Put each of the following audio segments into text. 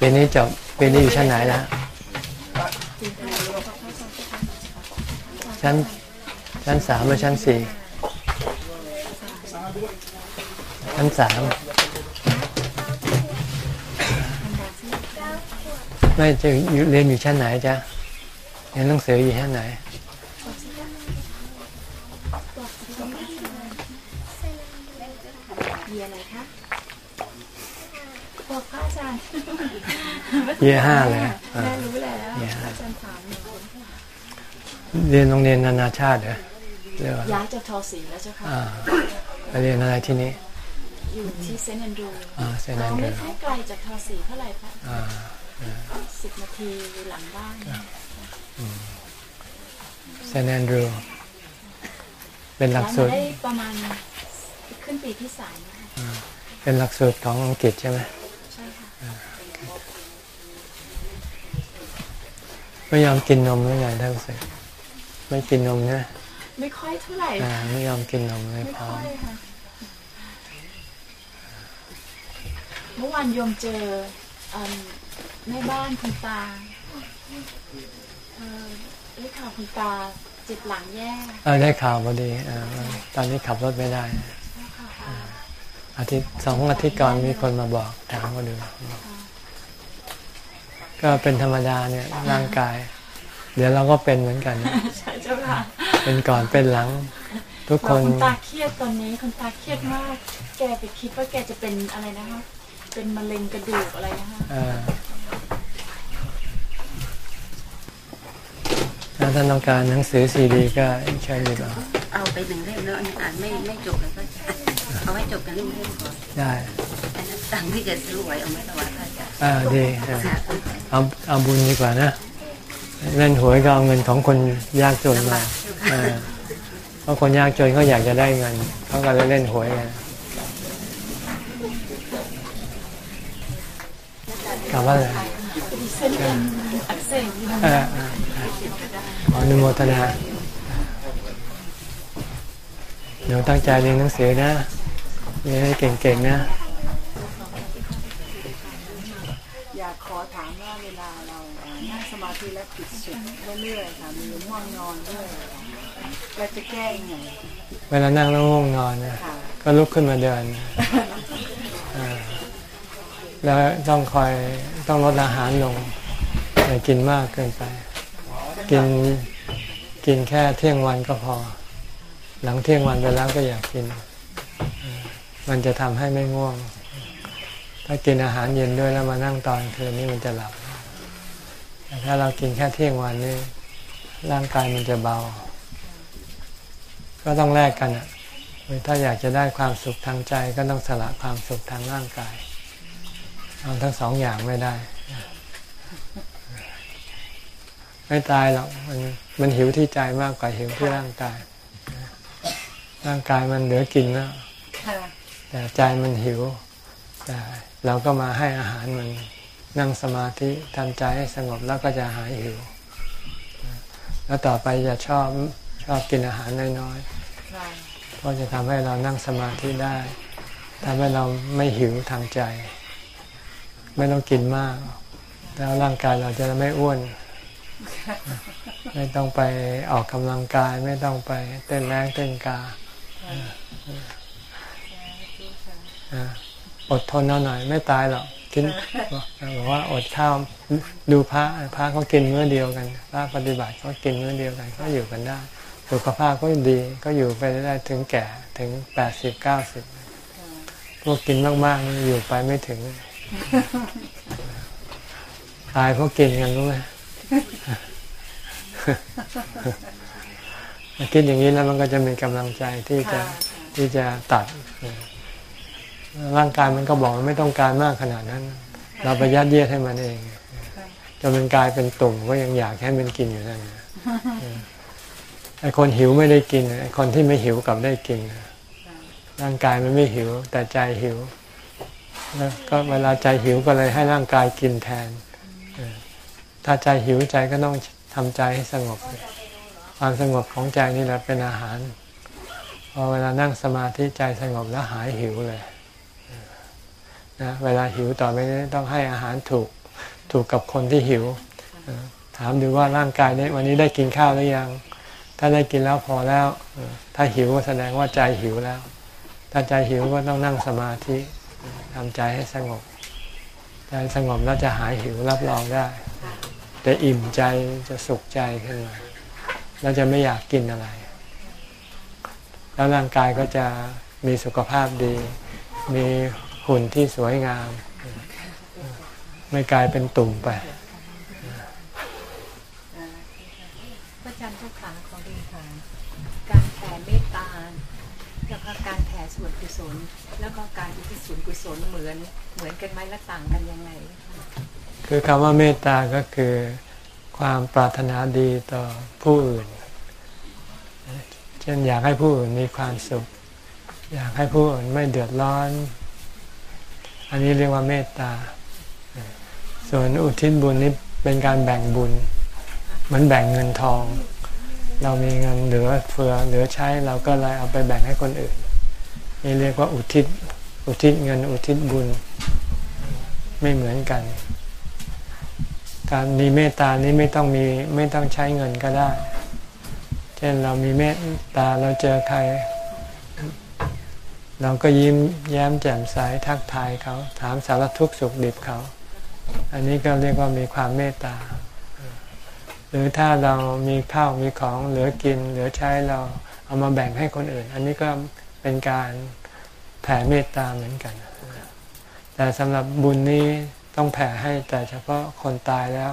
ปีนี้จบปีนี้อยู่ชั้นไหนแล้วชั้นชั้นสามหรือชั้นสี่ชั้นสามไม่จะอยู่เรียนอยู่ชั้นไหนจ๊ะเรียนหนังสืออยู่ชั้นไหน เยียห้าเลยอ่าแม่รู้แล้วเยียห้าอาจารย์ถามหนูเรียนโรงเรียนนานาชาติเหรอเรียกว่าย้ายจากทอสีแล้วเจ้าค่ะอ่าไปเรียนอะไรที่นี้อยู่ที่เซนต์แอนดรูอ่าเซนต์แอนดรูไม่ค่อยไกลจากทอสีเท่าไหร่พระอ่าสิบนาทีหลังบ้านเซนต์แอนดรูเป็นหลัย้ากยสูมาตรได้ประมาณขึ้นปีที่สามนะคะเป็นหลักสูตรของอังกฤษใช่ไหมใช่ค่ะ ไม่ยอมกินนมหรือไงท่านรู้สึกไม่กินนมใช่ไหมไม่ค่อยเท่าไหร่อ่าไม่ยอมกินนมเลยไม่พร้อค่อมยค่ะเมื่อวานโยมเจอเอิ่มแม่บ้านคุณตาเอ่อได้ข่าวคุณตาเจ็บหลังแย่เออได้ข่าวพอดีอ่าตอนนี้ขับรถไม่ได้ค่ะอาทิตย์สองอาทิตย์ก่อนมีคนมาบอกถามก็ดู ก็เป็นธรรมดาเนี่ยร่างกาย เดี๋ยวเราก็เป็นเหมือนกัน ใช่เจ้าค่ะ เป็นก่อนเป็นหลัง ทุกคแล้วนคุณตาเครียดตอนนี้คุณตาเครียดมาก แกไปคิดว่าแกจะเป็นอะไรนะคะ เป็นมะเร็งกระดูกอะไรนะคะเออถ้าท่านต้องการหนังสือซีดีก็เชิญหยิบเอาเอาไปหนึ่งเล่มแล้วอันนี้อ่านไม่ไม่จบเลยก็เอาไว้จบกันเล่มเล่มก่อนได้อันนั้นตังค์ที่จะซื้อไว้เอาไว้ถวายพระอาจาร อ่าดีเอาเอาบุญดีกว่านะเล่นหวยก็เอาเงินของคนยากจนมาเพราะคนยากจนเขาอยากจะได้เงินเขาก็เลยเล่นหวยกันกลับว่าอะไรเส้นเอ็นอักเสบอยู่เออเออขออนุโมทนาเดี๋ยวตั้งใจเรียนหนังสือนะเรียนให้เก่งๆนะ อยากขอถามว่า เวลาเราเอ่อนั่งสมาธิแล้วผิดสุดเรื่อยๆค่ะมีง่วงนอนเรื่อยเราจะแก้ยังไงเวลานั่งแล้วง่วงนอนนะค่ะก็ลุกขึ้นมาเดินอ่าแล้วต้องคอยต้องลดอาหารลงอย่ากินมากเกินไป กินกินแค่เที่ยงวันก็พอ หลังเที่ยงวันไปแล้วก็อย่ากกินอ่ามันจะทำให้ไม่ง่วง ถ้ากินอาหารเย็นด้วยแล้วมานั่งตอนคืนนี้มันจะหลับ แต่ถ้าเรากินแค่เที่ยงวันนี่ร่างกายมันจะเบา ก็ต้องแลกกันอะถ้าอยากจะได้ความสุขทางใจก็ต้องสละความสุขทางร่างกายเอาทั้งสองอย่างไม่ได้ ไม่ตายหรอกมันมันหิวที่ใจมากกว่าหิวที่ร่างกาย ร่างกายมันเหลือกินแล้วค่ะแต่ใจมันหิวแต่เราก็มาให้อาหารมัน นั่งสมาธิทำใจให้สงบแล้วก็จะหายหิว แล้วต่อไปจะชอบชอบกินอาหารน้อยๆค่ะก็จะทำให้เรานั่งสมาธิได้ทำให้เราไม่หิวทางใจ ไม่ต้องกินมาก แล้วร่างกายเราจะไม่อ้วน ไม่ต้องไปออกกำลังกาย ไม่ต้องไปเต้นแรงเต้นกาอ่าอดทนเอาหน่อย ไม่ตายหรอก กินบอกว่าอดข้าวดูพระพระเขากินมื้อเดียวกันพระปฏิบัติเขากินมื้อเดียวกันเขาอยู่กันได้สุขภาพก็ดีก็อยู่ไปได้ถึงแก่ถึงแปดสิบเก้าสิบพวกกินมากๆอยู่ไปไม่ถึงตายเพราะกินกันรู้ไหมคิดอย่างนี้แล้วมันก็จะมีกำลังใจที่จะที่จะตัด ร่างกายมันก็บอกมันไม่ต้องการมากขนาดนั้น เราไปยัดเยียดให้มันเองจนมันกลายเป็นตุ่มก็ยังอยากให้มันกินอยู่นั่นนไอคนหิวไม่ได้กินไอคนที่ไม่หิวกลับได้กินร่างกายมันไม่หิว แต่ใจหิวแล้วก็เวลาใจหิวก็เลยให้ร่างกายกินแทน ถ้าใจหิวใจก็ต้องทำใจให้สงบ ความสงบของใจนี่แหละเป็นอาหาร พอเวลานั่งสมาธิใจสงบแล้วหายหิวเลย นะเวลาหิวต่อไปนี้ต้องให้อาหารถูกถูกกับคนที่หิว ถามดูว่าร่างกายนี้วันนี้ได้กินข้าวหรือยัง ถ้าได้กินแล้วพอแล้ว ถ้าหิวก็แสดงว่าใจหิวแล้ว ถ้าใจหิวก็ต้องนั่งสมาธิทำใจให้สงบ ใจสงบแล้วจะหายหิวรับรองได้จะอิ่มใจจะสุขใจขึ้นมาแล้วจะไม่อยากกินอะไร แล้วร่างกายก็จะมีสุขภาพดี มี หุ่นที่สวยงาม ไม่กลายเป็นตุ่มไปพระอาจารย์เจ้าขาขอเรียนถามการแผ่เมตตาแล้วก็การแผ่ส่วนกุศล แล้วก็การอุทิศส่วนกุศลเหมือนเหมือนกันไหมและต่างกันยังไง คือคำว่าเมตตาก็คือความปรารถนาดีต่อผู้อื่น เช่นอยากให้ผู้อื่นมีความสุข อยากให้ผู้อื่นไม่เดือดร้อน อันนี้เรียกว่าเมตตา ส่วนอุทิศบุญนี้เป็นการแบ่งบุญ เหมือนแบ่งเงินทอง เรามีเงินเหลือเฟือเหลือใช้เราก็เลยเอาไปแบ่งให้คนอื่น นี่เรียกว่าอุทิศ อุทิศเงินอุทิศบุญไม่เหมือนกัน การมีเมตตานี้ไม่ต้องมีไม่ต้องใช้เงินก็ได้ เช่นเรามีเมตตาเราเจอใคร เราก็ยิ้มแย้มแจ่มใสทักทายเขา ถามสารทุกข์สุขดิบเขา อันนี้ก็เรียกว่ามีความเมตตา หรือถ้าเรามีข้าวมีของเหลือกิน เหลือใช้เราเอามาแบ่งให้คนอื่น อันนี้ก็เป็นการแผ่เมตตาเหมือนกัน แต่สำหรับบุญนี้ต้องแผ่ให้แต่เฉพาะคนตายแล้ว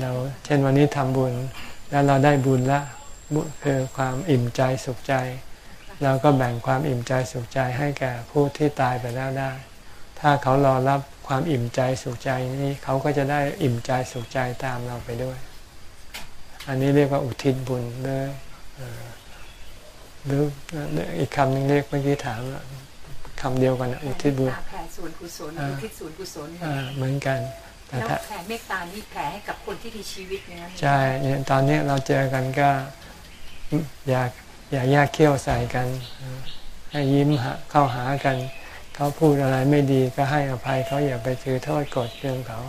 เราเช่นวันนี้ทำบุญแล้วเราได้บุญละบุญคือความอิ่มใจสุขใจ เราก็แบ่งความอิ่มใจสุขใจให้แก่ผู้ที่ตายไปแล้วได้ ถ้าเขารอรับความอิ่มใจสุขใจนี้เขาก็จะได้อิ่มใจสุขใจตามเราไปด้วย อันนี้เรียกว่าอุทิศบุญหรือเอ่อหรืออีกคำหนึงเรียกเมื่อกี้ถามอะคำเดียวกันอะอุทิศบุญแผ่ส่วนกุศลอ่าอุทิศส่วนกุศลอ่าเหมือนกันแต่แล้วถ้าแผ่เมตตานี่แผ่ให้กับคนที่มีชีวิตอย่างนั้นใช่เนี่ยตอนนี้เราเจอกันก็ อย่า อย่าแยกเขี้ยวใส่กัน ให้ยิ้มหาเข้าหากัน เขาพูดอะไรไม่ดีก็ให้อภัยเขาอย่าไปถือโทษกดเรื่องเขา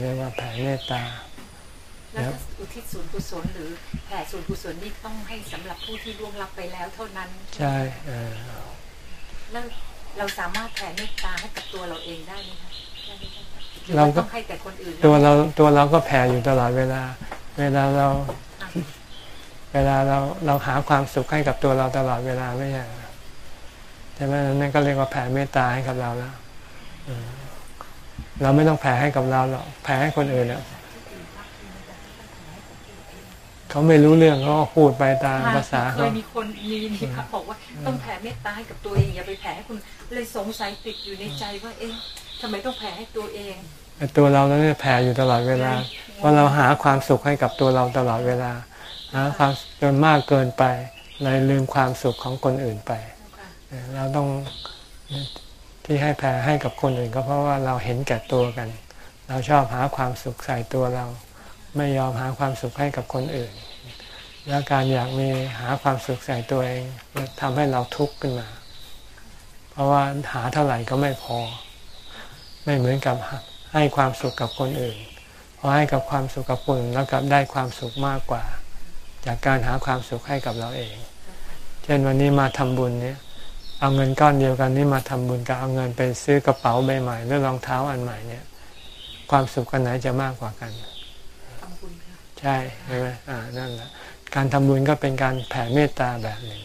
เรียกว่าแผ่เมตตาแล้วถ้าอุทิศส่วนกุศลหรือแผ่ส่วนกุศลนี่ต้องให้สำหรับผู้ที่ล่วงลับไปแล้วเท่านั้น ใช่เออแล้วเราสามารถแผ่เมตตาให้กับตัวเราเองได้ไหมคะได้ไหมคะหรือเราว่าก็ต้องให้แต่คนอื่นตัวเราตัวเราก็แผ่อยู่ตลอดเวลา เวลาเราอะ เวลาเราเราหาความสุขให้กับตัวเราตลอดเวลาไม่ใช่เหรอใช่ไหมนั่นก็เรียกว่าแผ่เมตตาให้กับเราแล้วอืมเราไม่ต้องแผ่ให้กับเราหรอกแผ่ให้คนอื่นอะเขาไม่รู้เรื่องเขาก็พูดไปตามภาษาเคเขายมีคนมีนี่ครับบอกว่าต้องแผ่เมตตาให้กับตัวเองอย่าไปแผ่ให้คนเลยสงสัยติดอยู่ในใจว่า เอ๊ะทำไมต้องแผ่ให้ตัวเองแต่ตัวเราเนี่ยแผ่อยู่ตลอดเวลาเพราะเราหาความสุขให้กับตัวเราตลอดเวลา หาความจนมากเกินไปเลยลืมความสุขของคนอื่นไป เราต้องที่ให้แผ่ให้กับคนอื่นก็เพราะว่าเราเห็นแก่ตัวกัน เราชอบหาความสุขใส่ตัวเรา ไม่ยอมหาความสุขให้กับคนอื่น แล้วการอยากมีหาความสุขใส่ตัวเองทำให้เราทุกข์ขึ้นมา เพราะว่าหาเท่าไหร่ก็ไม่พอ ไม่เหมือนกับให้ความสุขกับคนอื่นพอให้กับความสุขกับคนแล้วกลับได้ความสุขมากกว่า จากการหาความสุขให้กับเราเอง เช่นวันนี้มาทำบุญเนี่ย เอาเงินก้อนเดียวกันนี่มาทำบุญกับเอาเงินไปซื้อกระเป๋าใบใหม่หรือรองเท้าอันใหม่เนี่ย ความสุขกันไหนจะมากกว่ากันทำบุญค่ะใช่ใช่ไหมอ่านั่นแหละการทำบุญก็เป็นการแผ่เมตตาแบบหนึ่ง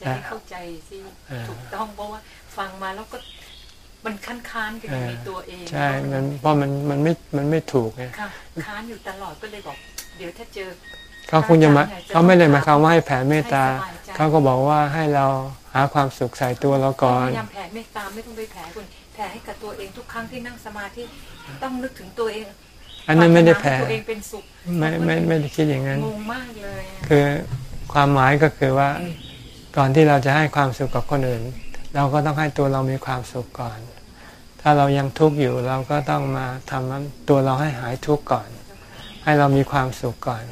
จะได้เข้าใจสิอ่าถูกต้องเพราะว่าฟังมาแล้วก็ มันค้านค้านๆกันอยู่ในตัวเองใช่มันเพราะมันมันไม่มันไม่ถูกไงค่ะค้านอยู่ตลอดก็เลยบอก เดี๋ยวถ้าเจอเขาคงจะมาเขาไม่ได้หมายความว่าให้แผ่เมตตาให้สบายใจเขาก็บอกว่าให้เราหาความสุขใส่ตัวเราก่อพนยายามแผ่เมตตาไม่ต้องไปแผ่คนแผ่ให้กับตัวเองทุกครั้งที่นั่งสมาธิต้องนึกถึงตัวเอง อันนั้นไม่ได้แผ่ปรารถนาให้ตัวเองเป็นสุขไม่ไม่ไม่ได้คิดอย่างนั้นงงมากเลยอะคือความหมายก็คือว่าก่อนที่เราจะให้ความสุขกับคนอื่น เราก็ต้องให้ตัวเรามีความสุขก่อน ถ้าเรายังทุกข์อยู่เราก็ต้องมาทำตัวเราให้หายทุกข์ก่อน ให้เรามีความสุขก่อน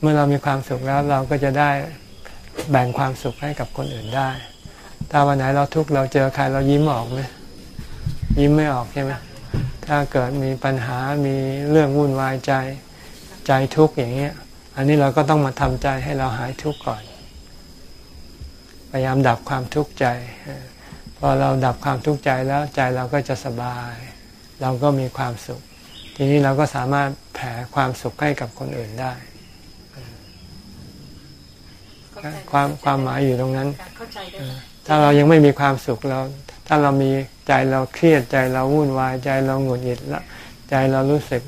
เมื่อเรามีความสุขแล้วเราก็จะได้แบ่งความสุขให้กับคนอื่นได้ ถ้าวันไหนเราทุกข์เราเจอใครเรายิ้มออกไหมยิ้มไม่ออกใช่ไหมถ้าเกิดมีปัญหา มีเรื่องวุ่นวายใจ ใจทุกข์อย่างเงี้ย อันนี้เราก็ต้องมาทำใจให้เราหายทุกข์ก่อน พยายามดับความทุกข์ใจ พอเราดับความทุกข์ใจแล้วใจเราก็จะสบาย เราก็มีความสุข ทีนี้เราก็สามารถแผ่ความสุขให้กับคนอื่นได้ความความหมายอยู่ตรงนั้น ถ้าเรายังไม่มีความสุขเรา ถ้าเรามีใจเราเครียดใจเราวุ่นวายใจเราหงุดหงิดละใจเรารู้สึก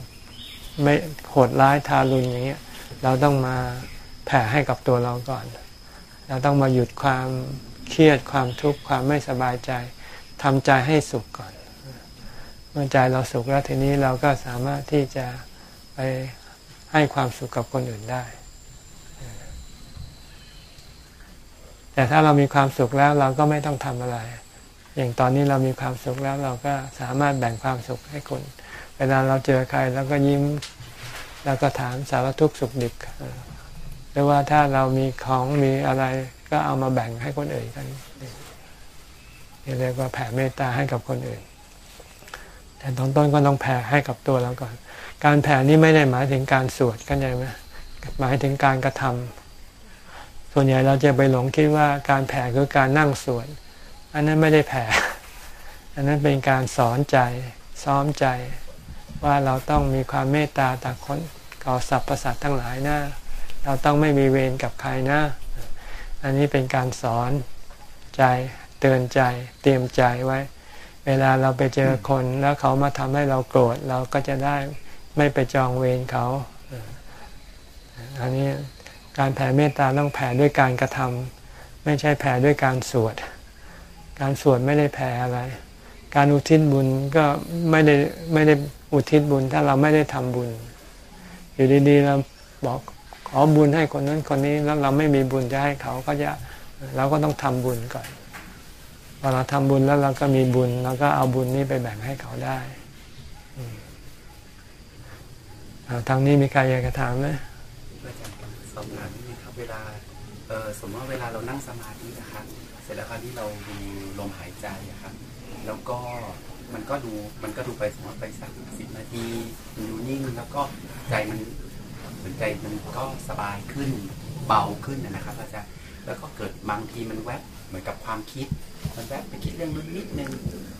ไม่โหดร้ายทารุณอย่างเงี้ย เราต้องมาแผ่ให้กับตัวเราก่อน เราต้องมาหยุดความ เครียดความทุกข์ความไม่สบายใจทำใจให้สุขก่อน เมื่อใจเราสุขแล้วทีนี้เราก็สามารถที่จะไปให้ความสุขกับคนอื่นได้ แต่ถ้าเรามีความสุขแล้วเราก็ไม่ต้องทำอะไร อย่างตอนนี้เรามีความสุขแล้วเราก็สามารถแบ่งความสุขให้คน เวลาเราเจอใครแล้วก็ยิ้มแล้วก็ถามสารทุกข์สุขดิบหรือว่าถ้าเรามีของมีอะไร ก็เอามาแบ่งให้คนอื่นกันนี่เรียกว่าแผ่เมตตาให้กับคนอื่น แต่ตอนต้นก็ต้องแผ่ให้กับตัวเราก่อน การแผ่นี้ไม่ได้หมายถึงการสวดกันใช่ไหมหมายถึงการกระทำส่วนใหญ่เราจะไปหลงคิดว่าการแผ่คือการนั่งสวด อันนั้นไม่ได้แผ่ อันนั้นเป็นการสอนใจ ซ้อมใจว่าเราต้องมีความเมตตาต่อคนก่อสรรพสัตว์ทั้งหลายนะ เราต้องไม่มีเวรกับใครนะ อันนี้เป็นการสอนใจเตือนใจเตรียมใจไว้ เวลาเราไปเจอคนแล้วเขามาทำให้เราโกรธเราก็จะได้ไม่ไปจองเวรเขา อันนี้การแผ่เมตตาต้องแผ่ด้วยการกระทำไม่ใช่แผ่ด้วยการสวด การสวดไม่ได้แผ่อะไร การอุทิศบุญก็ไม่ได้ไม่ได้อุทิศบุญถ้าเราไม่ได้ทำบุญ อยู่ดีๆเราบอก ขอบุญให้คนนั้นคนนี้แล้วเราไม่มีบุญจะให้เขาก็จะเราก็ต้องทำบุญก่อนพอเราทำบุญแล้วเราก็มีบุญเราก็เอาบุญนี้ไปแบ่งให้เขาได้ทางนี้มีใครอยากจะถามไหมอาจารย์สอบถามนิดนึงครับเวลาเออสมมติว่าเวลาเรานั่งสมาธินะครับเสร็จแล้วคราวนี้เราดูลมหายใจอะครับ แล้วก็มันก็ดูมันก็ดูไปสมมติไปสักสิบนาทีมันดูนิ่งแล้วก็ใจมัน มือนใจมันก็สบายขึ้นเบาขึ้นนะครับอาจารย์แล้วก็เกิดบางทีมันแวบเหมือนกับความคิด มันแวบไปคิดเรื่องนู้นนิดนึง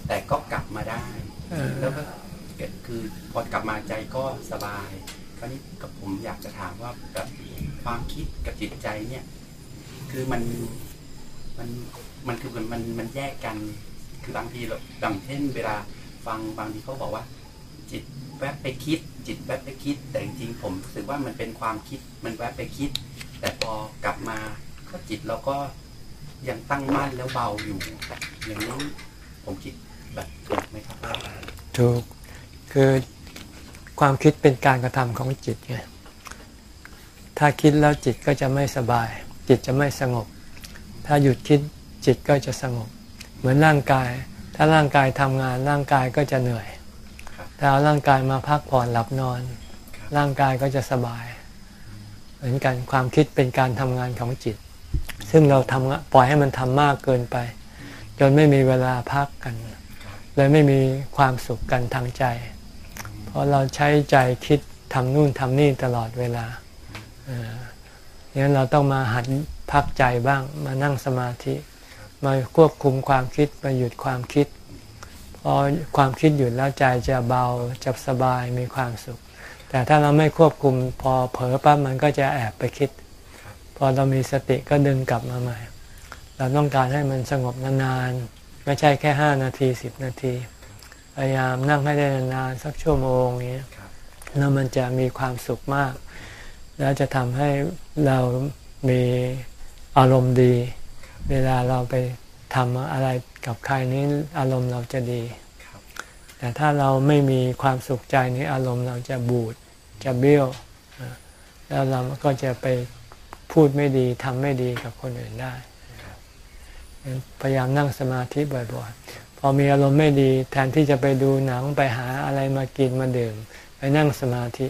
แต่ก็กลับมาได้ แล้วก็เกิดคือพอกลับมาใจก็สบายคราวนี้กับผมอยากจะถามว่าแบบความคิดกับจิตใจเนี่ย คือมันมันมันคือมันมันมันแยกกัน คือบางทีเราดังเช่น เวลาฟังบางทีเขาบอกว่า จิต แวบไปคิด จิตแวบไปคิด แต่จริงๆผมรู้สึกว่ามันเป็นความคิดมันแวบไปคิด แต่พอกลับมาก็จิตเราก็ยังตั้งมั่นแล้วเบาอยู่ อย่างนี้ผมคิดแบบถูกไหมครับถูกคือความคิดเป็นการกระทำของจิตไงถ้าคิดแล้วจิตก็จะไม่สบาย จิตจะไม่สงบ ถ้าหยุดคิดจิตก็จะสงบ เหมือนร่างกาย ถ้าร่างกายทำงานร่างกายก็จะเหนื่อย ถ้าเอาร่างกายมาพักผ่อนหลับนอน ร่างกายก็จะสบาย เหมือนกันความคิดเป็นการทำงานของจิต ซึ่งเราทำปล่อยให้มันทำมากเกินไป จนไม่มีเวลาพักกัน เลยไม่มีความสุขกันทางใจ เพราะเราใช้ใจคิดทำนู่นทำนี่ตลอดเวลาดังนั้นเราต้องมาหัดพักใจบ้าง มานั่งสมาธิ มาควบคุมความคิด มาหยุดความคิด พอความคิดหยุดแล้วใจจะเบาจะสบายมีความสุข แต่ถ้าเราไม่ควบคุมพอเผลอปั๊บมันก็จะแอบไปคิด พอเรามีสติก็ดึงกลับมาใหม่ เราต้องการให้มันสงบนานๆ ไม่ใช่แค่ห้านาทีสิบนาที พยายามนั่งให้ได้นานๆสักชั่วโมงนี้แล้วมันจะมีความสุขมาก แล้วจะทำให้เรามีอารมณ์ดี เวลาเราไปทำอะไร กับใครนี้อารมณ์เราจะดี แต่ถ้าเราไม่มีความสุขใจนี้อารมณ์เราจะบูดจะเบี้ยว แล้วเราก็จะไปพูดไม่ดีทำไม่ดีกับคนอื่นได้ พยายามนั่งสมาธิบ่อยๆ พอมีอารมณ์ไม่ดีแทนที่จะไปดูหนังไปหาอะไรมากินมาดื่ม ไปนั่งสมาธิ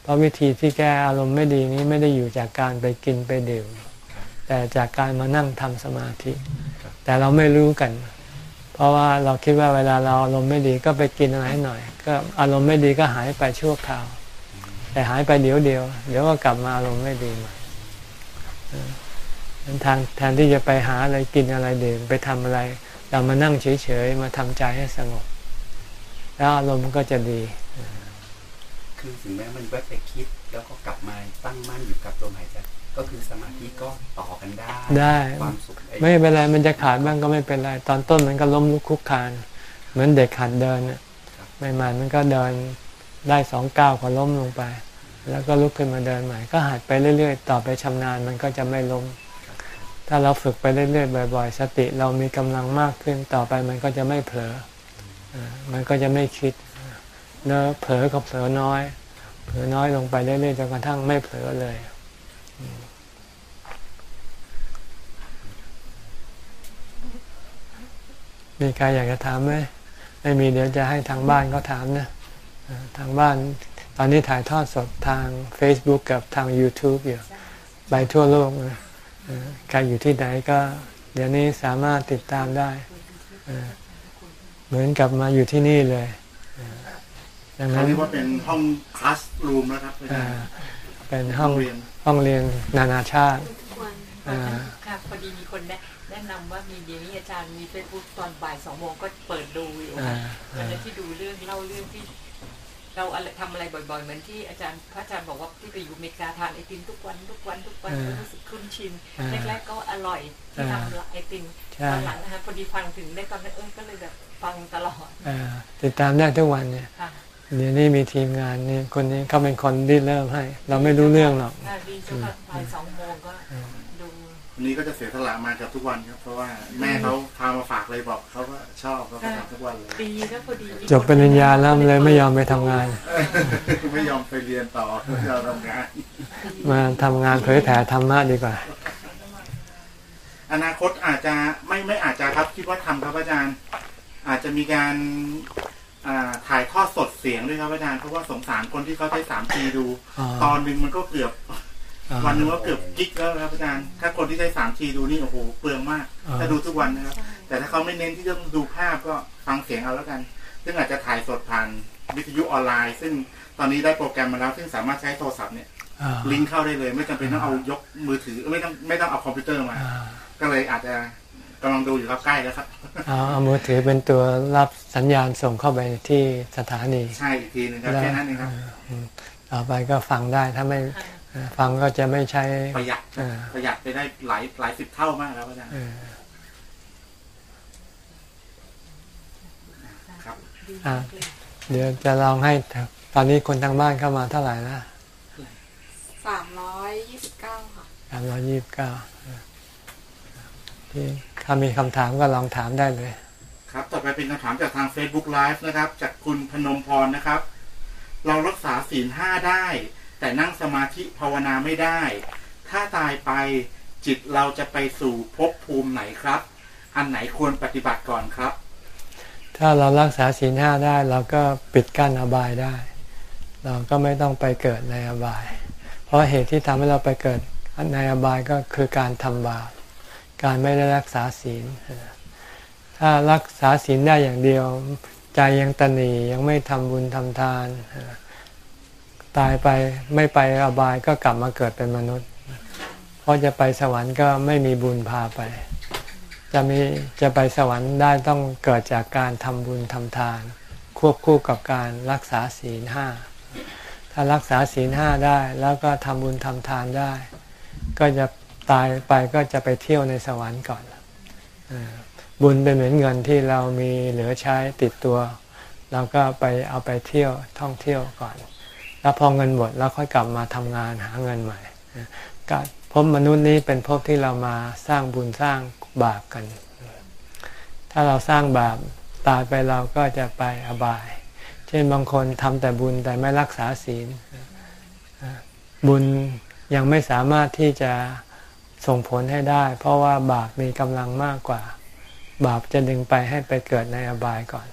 เพราะวิธีที่แก้อารมณ์ไม่ดีนี้ไม่ได้อยู่จากการไปกินไปดื่ม แต่จากการมานั่งทำสมาธิพ แต่เราไม่รู้กัน เพราะว่าเราคิดว่าเวลาเราอารมณ์ไม่ดีก็ไปกินอะไรหน่อย ก็อารมณ์ไม่ดีก็หายไปชั่วคราว แต่หายไปเดี๋ยวเดียว เดี๋ยวก็กลับมาอารมณ์ไม่ดีใหม่เออทางแทนที่จะไปหาอะไรกินอะไรดื่มไปทำอะไร เรามานั่งเฉยๆมาทำใจให้สงบ แล้วอารมณ์ก็จะดี คือถึงแม้มันแวบไปคิด แล้วก็กลับมาตั้งมั่นอยู่กับลมหายใจก็คือสมาธิก็ต่อกันได้ ได้ความสุขอ้ ไม่เป็นไรมันจะขาดบ้างก็ไม่เป็นไร ตอนต้นมันก็ล้มลุกคลุกคาน เหมือนเด็กหัดเดินใหม่ๆมันก็เดินได้สองก้าวก็ล้มลงไป แล้วก็ลุกขึ้นมาเดินใหม่ ก็หัดไปเรื่อยๆ ต่อไปชำนาญมันก็จะไม่ล้มถ้าเราฝึกไปเรื่อยๆบ่อย ๆ สติเรามีกำลังมากขึ้นต่อไปมันก็จะไม่เผลอมันก็จะไม่คิดเนื้อเผลอกับเผลอน้อย เผลอน้อยลงไปเรื่อยๆจนกระทั่งไม่เผลอเลย มีใครอยากจะถามไหมไม่มีเดี๋ยวจะให้ทางบ้านเขาถามนะเอ่อทางบ้านตอนนี้ถ่ายทอดสดทาง Facebook กับทาง YouTube อยู่ไปทั่วโลกนะเอ่อใครอยู่ที่ไหนก็ เดี๋ยวนี้สามารถติดตามได้เอ่อเหมือนกับมาอยู่ที่นี่เลยเอ่อดังเขานั้นเรียกว่าเป็นห้อง classroom นะครับอาจารย์เอ่อเป็นห้องเรียนห้องเรียนนานาชาติอ่าค่ะ พอดีมีคนแนะแนะนำว่ามีเดี๋ยวนี้อาจารย์มีเฟซบุ๊กตอนบ่ายสองโมงก็เปิดดูอยู่อ่าค่ะวันนั้นที่ดูเรื่องเล่าเรื่องที่ เราอะไรทำอะไรบ่อยๆเหมือนที่อาจารย์พระอาจารย์บอกว่าที่ไปอยู่อเมริกาทานไอติมทุกวันทุกวันทุกวันอ่าก็รู้สึกคุ้นชินอ่าแรกๆก็อร่อยที่อ่าทำไอติมใช่ ตอนหลังนะคะพอดีฟังถึงได้ตอนนั้นเออก็เลยแบบฟังตลอดเอ่อติดตามได้ทุกวันเนี่ยค่ะเดี๋ยวนี้มีทีมงานนี่คนนี้เขาเป็นคนที่เริ่มให้ เราไม่รู้เรื่องหรอกค่ะดีเจ้าค่ะบ่ายสองโมงก็ดู วันนี้ก็จะเสียสละมากับทุกวันครับ เพราะว่าแม่เขาพามาฝากเลยบอกเขาก็ชอบเขาก็ทำทุกวันเลยดีก็พอดีมีจบปริญญาแล้วเลยไม่ยอมไปทำงาน ไม่ยอมไปเรียนต่อไม่ยอมทำงาน มาทำงานเผยแผ่ธรรมะดีกว่า อนาคตอาจจะไม่ไม่อาจจะครับคิดว่าทำครับอาจารย์ อาจจะมีการอ่าถ่ายทอดสดเสียงด้วยครับอาจารย์เพราะว่าสงสารคนที่เขาใช้สามทีดูอ๋อตอนหนึ่งมันก็เกือบอ๋อ วันหนึงก็เกือบกิกแล้วครับอาจารย์ ถ้าคนที่ใช้สามทีดูนี่โอ้โหเปลืองมากอ่าถ้าดูทุกวันนะครับ แต่ถ้าเขาไม่เน้นที่จะดูภาพก็ฟังเสียงเอาแล้วกัน ซึ่งอาจจะถ่ายสดผ่านวิทยุออนไลน์ ซึ่งตอนนี้ได้โปรแกรมมาแล้ว ซึ่งสามารถใช้โทรศัพท์เนี่ยอ่าลิงก์เข้าได้เลย ไม่จำเป็นต้องเอายกมือถือ ไม่ต้องไม่ต้องเอาคอมพิวเตอร์มาอ่าก็เลยอาจจะกำลังดูอยู่ครับใกล้แล้วครับเอาเอามือถือเป็นตัวรับสัญญาณส่งเข้าไปที่สถานี ใช่อีกทีหนึงครับแค่นั้นเองครับอืมต่อไปก็ฟังได้ถ้าไม่เอ่อ ฟังก็จะไม่ใช้ประหยัดครับอ่าประหยัดไปได้หลายหลายสิบเท่ามากครับอาจารย์เออครับอะเดี๋ยวจะลองให้ตอนนี้คนทางบ้านเข้ามาเท่าไหร่ละสามร้อยยี่สิบเก้าค่ะสามร้อยยี่สิบเก้าที่ถ้ามีคำถามก็ลองถามได้เลย ครับ ต่อไปเป็นคำถามจากทาง Facebook Live นะครับ จากคุณพนมพรนะครับ เรารักษาศีลห้าได้ แต่นั่งสมาธิภาวนาไม่ได้ ถ้าตายไปจิตเราจะไปสู่ภพภูมิไหนครับ อันไหนควรปฏิบัติก่อนครับ ถ้าเรารักษาศีลห้าได้เราก็ปิดกั้นอบายได้ เราก็ไม่ต้องไปเกิดในอบาย เพราะเหตุที่ทำให้เราไปเกิดในอบายก็คือการทำบาปการไม่ได้รักษาศีล ถ้ารักษาศีลได้อย่างเดียว ใจยังตนียังไม่ทำบุญทำทาน ตายไปไม่ไปอบายก็กลับมาเกิดเป็นมนุษย์ เพราะจะไปสวรรค์ก็ไม่มีบุญพาไป จะมีจะไปสวรรค์ได้ต้องเกิดจากการทำบุญทำทาน ควบคู่กับการรักษาศีลห้าถ้ารักษาศีลห้าได้แล้วก็ทำบุญทำทานได้ ก็จะตายไปก็จะไปเที่ยวในสวรรค์ก่อน บุญเป็นเหมือนเงินที่เรามีเหลือใช้ติดตัว เราก็ไปเอาไปเที่ยวท่องเที่ยวก่อน แล้วพอเงินหมดเราค่อยกลับมาทำงานหาเงินใหม่การพบมนุษย์นี้เป็นพบที่เรามาสร้างบุญสร้างบาปกัน ถ้าเราสร้างบาปตายไปเราก็จะไปอบาย เช่นบางคนทำแต่บุญแต่ไม่รักษาศีล บุญยังไม่สามารถที่จะส่งผลให้ได้ เพราะว่าบาปมีกำลังมากกว่า บาปจะดึงไปให้ไปเกิดในอบายก่อน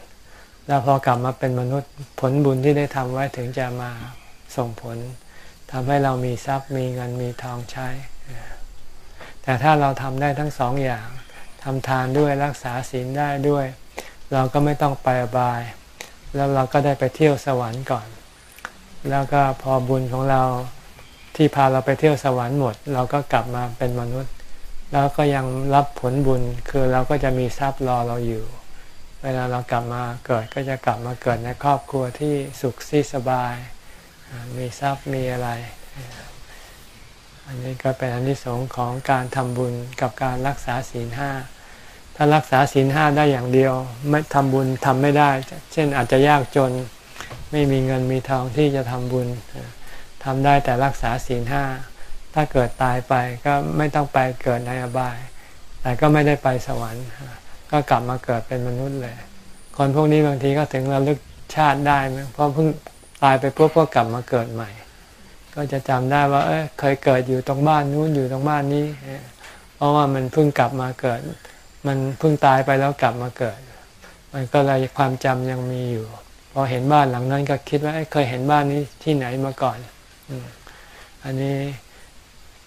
แล้วพอกลับมาเป็นมนุษย์ผลบุญที่ได้ทำไว้ถึงจะมา ส่งผลทำให้เรามีทรัพย์มีเงินมีทองใช้ แต่ถ้าเราทำได้ทั้งสองอย่างทำทานด้วยรักษาศีลได้ด้วย เราก็ไม่ต้องไปอบาย แล้วเราก็ได้ไปเที่ยวสวรรค์ก่อน แล้วก็พอบุญของเราที่พาเราไปเที่ยวสวรรค์หมด เราก็กลับมาเป็นมนุษย์ แล้วก็ยังรับผลบุญคือเราก็จะมีทรัพย์รอเราอยู่ เวลาเรากลับมาเกิดก็จะกลับมาเกิดในครอบครัวที่สุขที่สบาย มีทรัพย์มีอะไร อันนี้ก็เป็นอันที่สงส์ของการทำบุญกับการรักษาศีลห้าถ้ารักษาศีลห้าได้อย่างเดียว ไม่ทำบุญทำไม่ได้ เช่นอาจจะยากจนไม่มีเงินมีทองที่จะทำบุญทำได้แต่รักษาศีลห้าถ้าเกิดตายไปก็ไม่ต้องไปเกิดในอบาย แต่ก็ไม่ได้ไปสวรรค์ ก็กลับมาเกิดเป็นมนุษย์เลย คนพวกนี้บางทีก็ถึงระลึกชาติได้เพราะเพิ่ง ตายไปปุ๊บก็กลับมาเกิดใหม่ ก็จะจำได้ว่าเอ้ยเคยเกิดอยู่ตรงบ้านนู้นอยู่ตรงบ้านนี้ เพราะว่ามันเพิ่งกลับมาเกิด มันเพิ่งตายไปแล้วกลับมาเกิด มันก็เลยความจำยังมีอยู่ พอเห็นบ้านหลังนั้นก็คิดว่าเเคยเห็นบ้านนี้ที่ไหนมาก่อน อันนี้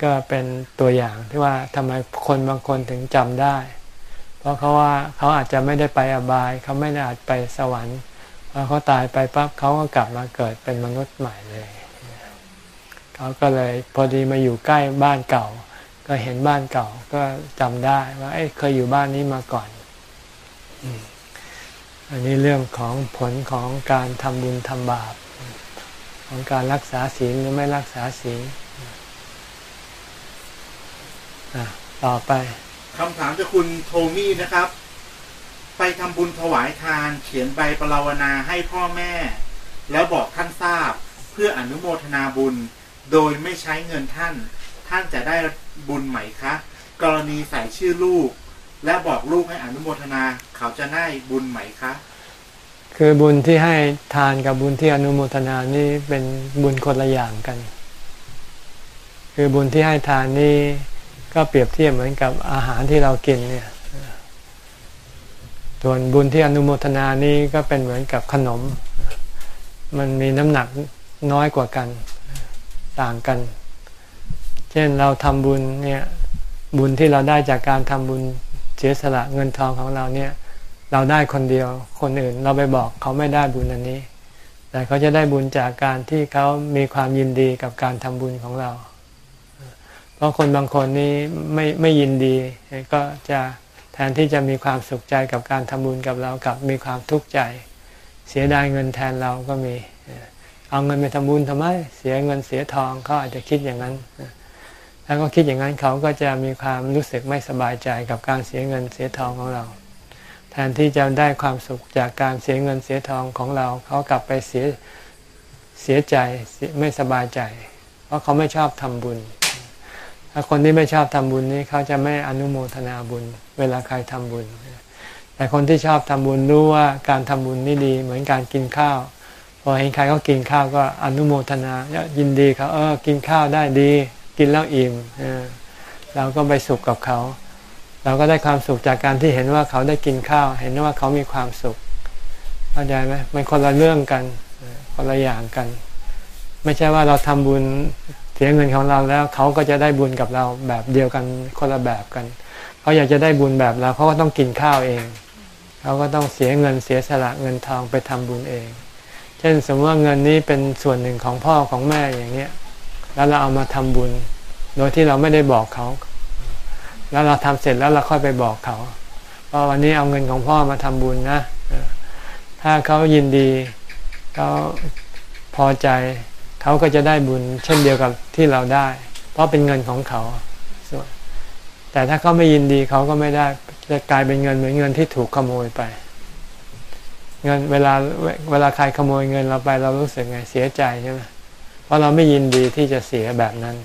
ก็เป็นตัวอย่างที่ว่าทำไมคนบางคนถึงจำได้ เพราะเขาว่าเขาอาจจะไม่ได้ไปอบาย เขาไม่ได้อาจไปสวรรค์ เขาตายไปปั๊บเขาก็กลับมาเกิดเป็นมนุษย์ใหม่เลยเขาก็เลยพอดีมาอยู่ใกล้บ้านเก่า ก็เห็นบ้านเก่าก็จำได้ว่าเอ้เคยอยู่บ้านนี้มาก่อนอันนี้เรื่องของผลของการทำบุญทำบาป ของการรักษาศีลหรือไม่รักษาศีลอะต่อไปคำถามจากคุณโทมี่นะครับ ไปทำบุญถวายทาน เขียนใบปรารนาให้พ่อแม่ แล้วบอกท่านทราบเพื่ออนุโมทนาบุญ โดยไม่ใช้เงินท่าน ท่านจะได้บุญไหมคะ กรณีใส่ชื่อลูก และบอกลูกให้อนุโมทนาเขาจะได้บุญไหมคะคือบุญที่ให้ทานกับบุญที่อนุโมทนานี่เป็นบุญคนละอย่างกัน คือบุญที่ให้ทานนี่ก็เปรียบเทียบเหมือนกับอาหารที่เรากินเนี่ย ส่วนบุญที่อนุโมทนานี่ก็เป็นเหมือนกับขนม มันมีน้ำหนักน้อยกว่ากัน ต่างกัน เช่นเราทำบุญเนี่ยบุญที่เราได้จากการทำบุญเสียสละเงินทองของเราเนี่ย เราได้คนเดียวคนอื่นเราไปบอกเขาไม่ได้บุญอันนี้ แต่เขาจะได้บุญจากการที่เขามีความยินดีกับการทำบุญของเรา เพราะคนบางคนนี้ไม่ไม่ยินดีก็จะ แทนที่จะมีความสุขใจกับการทำบุญกับเรากับมีความทุกข์ใจ เสียดายเงินแทนเราก็มี เอาเงินไปทำบุญทำไม เสียเงินเสียทองเขาอาจจะคิดอย่างนั้นถ้าเขาคิดอย่างนั้นเขาก็จะมีความรู้สึกไม่สบายใจกับการเสียเงินเสียทองของเรา แทนที่จะได้ความสุขจากการเสียเงินเสียทองของเรา เขากลับไปเสียเสียใจไม่สบายใจ เพราะเขาไม่ชอบทำบุญถ้าคนที่ไม่ชอบทำบุญนี้เขาจะไม่อนุโมทนาบุญ เวลาใครทำบุญ แต่คนที่ชอบทำบุญรู้ว่าการทำบุญนี่ดี เหมือนการกินข้าว พอเห็นใครเขากินข้าวก็อนุโมทนายินดีเขาเออกินข้าวได้ดี กินแล้วอิ่มเออเราก็ไปสุขกับเขา เราก็ได้ความสุขจากการที่เห็นว่าเขาได้กินข้าว เห็นว่าเขามีความสุขเข้าใจไหมมันคนละเรื่องกันคนละอย่างกัน ไม่ใช่ว่าเราทำบุญเสียเงินของเราแล้วเขาก็จะได้บุญกับเราแบบเดียวกันคนละแบบกัน เขาอยากจะได้บุญแบบเราเขาก็ต้องกินข้าวเอง เขาก็ต้องเสียเงินเสียสละเงินทองไปทำบุญเอง เช่นสมมติว่าเงินนี้เป็นส่วนหนึ่งของพ่อของแม่อย่างเนี้ย แล้วเราเอามาทำบุญ โดยที่เราไม่ได้บอกเขา แล้วเราทำเสร็จแล้วเราค่อยไปบอกเขาว่าวันนี้เอาเงินของพ่อมาทำบุญนะ ถ้าเขายินดีเขาพอใจ เขาก็จะได้บุญเช่นเดียวกับที่เราได้ เพราะเป็นเงินของเขา แต่ถ้าเขาไม่ยินดีเขาก็ไม่ได้จะกลายเป็นเงินเหมือนเงินที่ถูกขโมยไป เงินเวลาเวลาใครขโมยเงินเราไปเรารู้สึกไงเสียใจใช่ไหมเพราะเราไม่ยินดีที่จะเสียแบบนั้น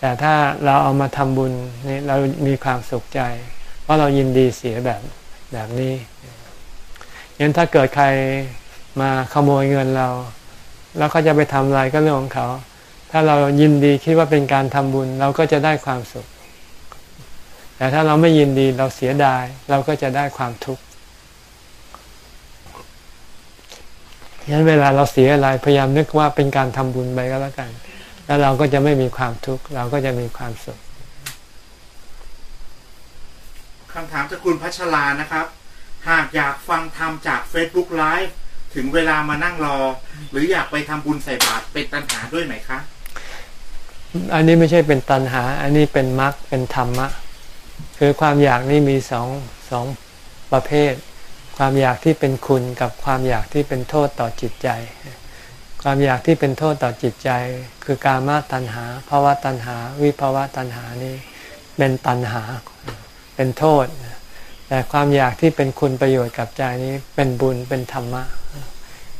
แต่ถ้าเราเอามาทำบุญนี่เรามีความสุขใจ เพราะเรายินดีเสียแบบแบบนี้ยันถ้าเกิดใครมาขโมยเงินเรา แล้วเขาจะไปทำอะไรก็เรื่องของเขา ถ้าเรายินดีคิดว่าเป็นการทำบุญ เราก็จะได้ความสุข แต่ถ้าเราไม่ยินดีเราเสียดาย เราก็จะได้ความทุกข์ยันเวลาเราเสียอะไรพยายามนึกว่าเป็นการทำบุญไปก็แล้วกัน แล้วเราก็จะไม่มีความทุกข์เราก็จะมีความสุขคำถามจากคุณพัชรานะครับ หากอยากฟังธรรมจาก Facebook Live ถึงเวลามานั่งรอ หรืออยากไปทำบุญใส่บาตรเป็นตัณหาด้วยไหมคะ อันนี้ไม่ใช่เป็นตัณหา อันนี้เป็นมรรคเป็นธรรมะ คือความอยากนี่มีสองสองประเภท ความอยากที่เป็นคุณกับความอยากที่เป็นโทษต่อจิตใจ ความอยากที่เป็นโทษต่อจิตใจ คือกามาตัณหาภาวะตัณหา วิภาวะตัณหานี่เป็นตัณหาเป็นโทษ แต่ความอยากที่เป็นคุณประโยชน์กับใจนี้เป็นบุญเป็นธรรมะ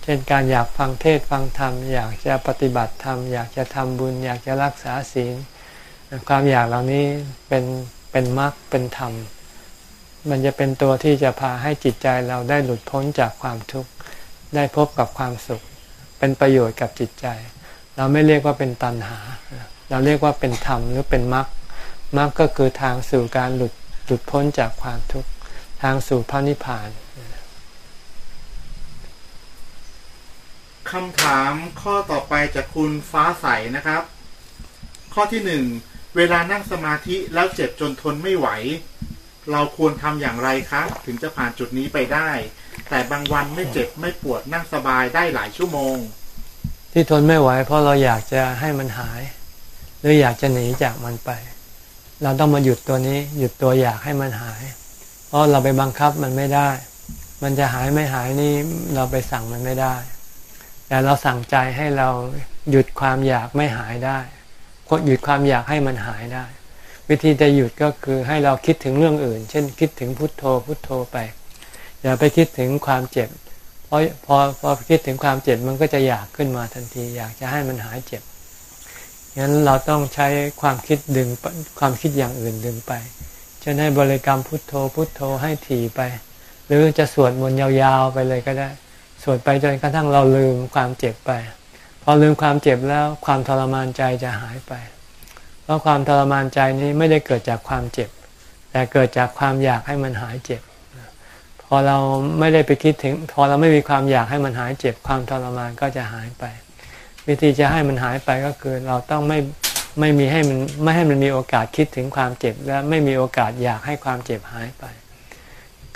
เช่นการอยากฟังเทศฟังธรรม อยากจะปฏิบัติธรรม อยากจะทำบุญ อยากจะรักษาศีล ความอยากเหล่านี้เป็น เป็นมรรคเป็นธรรม มันจะเป็นตัวที่จะพาให้จิตใจเราได้หลุดพ้นจากความทุกข์ ได้พบกับความสุข เป็นประโยชน์กับจิตใจ เราไม่เรียกว่าเป็นตัณหา เราเรียกว่าเป็นธรรมหรือเป็นมรรคมรรคก็คือทางสู่การหลุดหลุดพ้นจากความทุกข์ทางสู่พระนิพพานคำถามข้อต่อไปจากคุณฟ้าใสนะครับ ข้อที่หนึ่ง เวลานั่งสมาธิแล้วเจ็บจนทนไม่ไหว เราควรทำอย่างไรคะ ถึงจะผ่านจุดนี้ไปได้ แต่บางวันไม่เจ็บไม่ปวดนั่งสบายได้หลายชั่วโมง ที่ทนไม่ไหว เพราะเราอยากจะให้มันหาย หรืออยากจะหนีจากมันไป เราต้องมาหยุดตัวนี้หยุดตัวอยากให้มันหาย เพราะเราไปบังคับมันไม่ได้ มันจะหายไม่หายนี่เราไปสั่งมันไม่ได้ แต่เราสั่งใจให้เราหยุดความอยากไม่หายได้ หยุดความอยากให้มันหายได้ วิธีจะหยุดก็คือให้เราคิดถึงเรื่องอื่น เช่นคิดถึงพุทโธพุทโธไป อย่าไปคิดถึงความเจ็บ เพราะพอพอคิดถึงความเจ็บมันก็จะอยากขึ้นมาทันที อยากจะให้มันหายเจ็บงั้นเราต้องใช้ความคิดดึงความคิดอย่างอื่นดึงไปเช่นให้บริกรรมพุทโธพุทโธให้ถี่ไป หรือจะสวดมนต์ยาวๆไปเลยก็ได้ สวดไปจนกระทั่งเราลืมความเจ็บไป อลืมความเจ็บแล้วความทรมานใจจะหายไป เพราะความทรมานใจนี้ไม่ได้เกิดจากความเจ็บ แต่เกิดจากความอยากให้มันหายเจ็บ พอเราไม่ได้ไปคิดถึง พอเราไม่มีความอยากให้มันหายเจ็บ ความทรมานก็จะหายไป วิธีจะให้มันหายไปก็คือเราต้องไม่ไม่มีให้มันไม่ให้มันมีโอกาสคิดถึงความเจ็บ และไม่มีโอกาสอยากให้ความเจ็บหายไป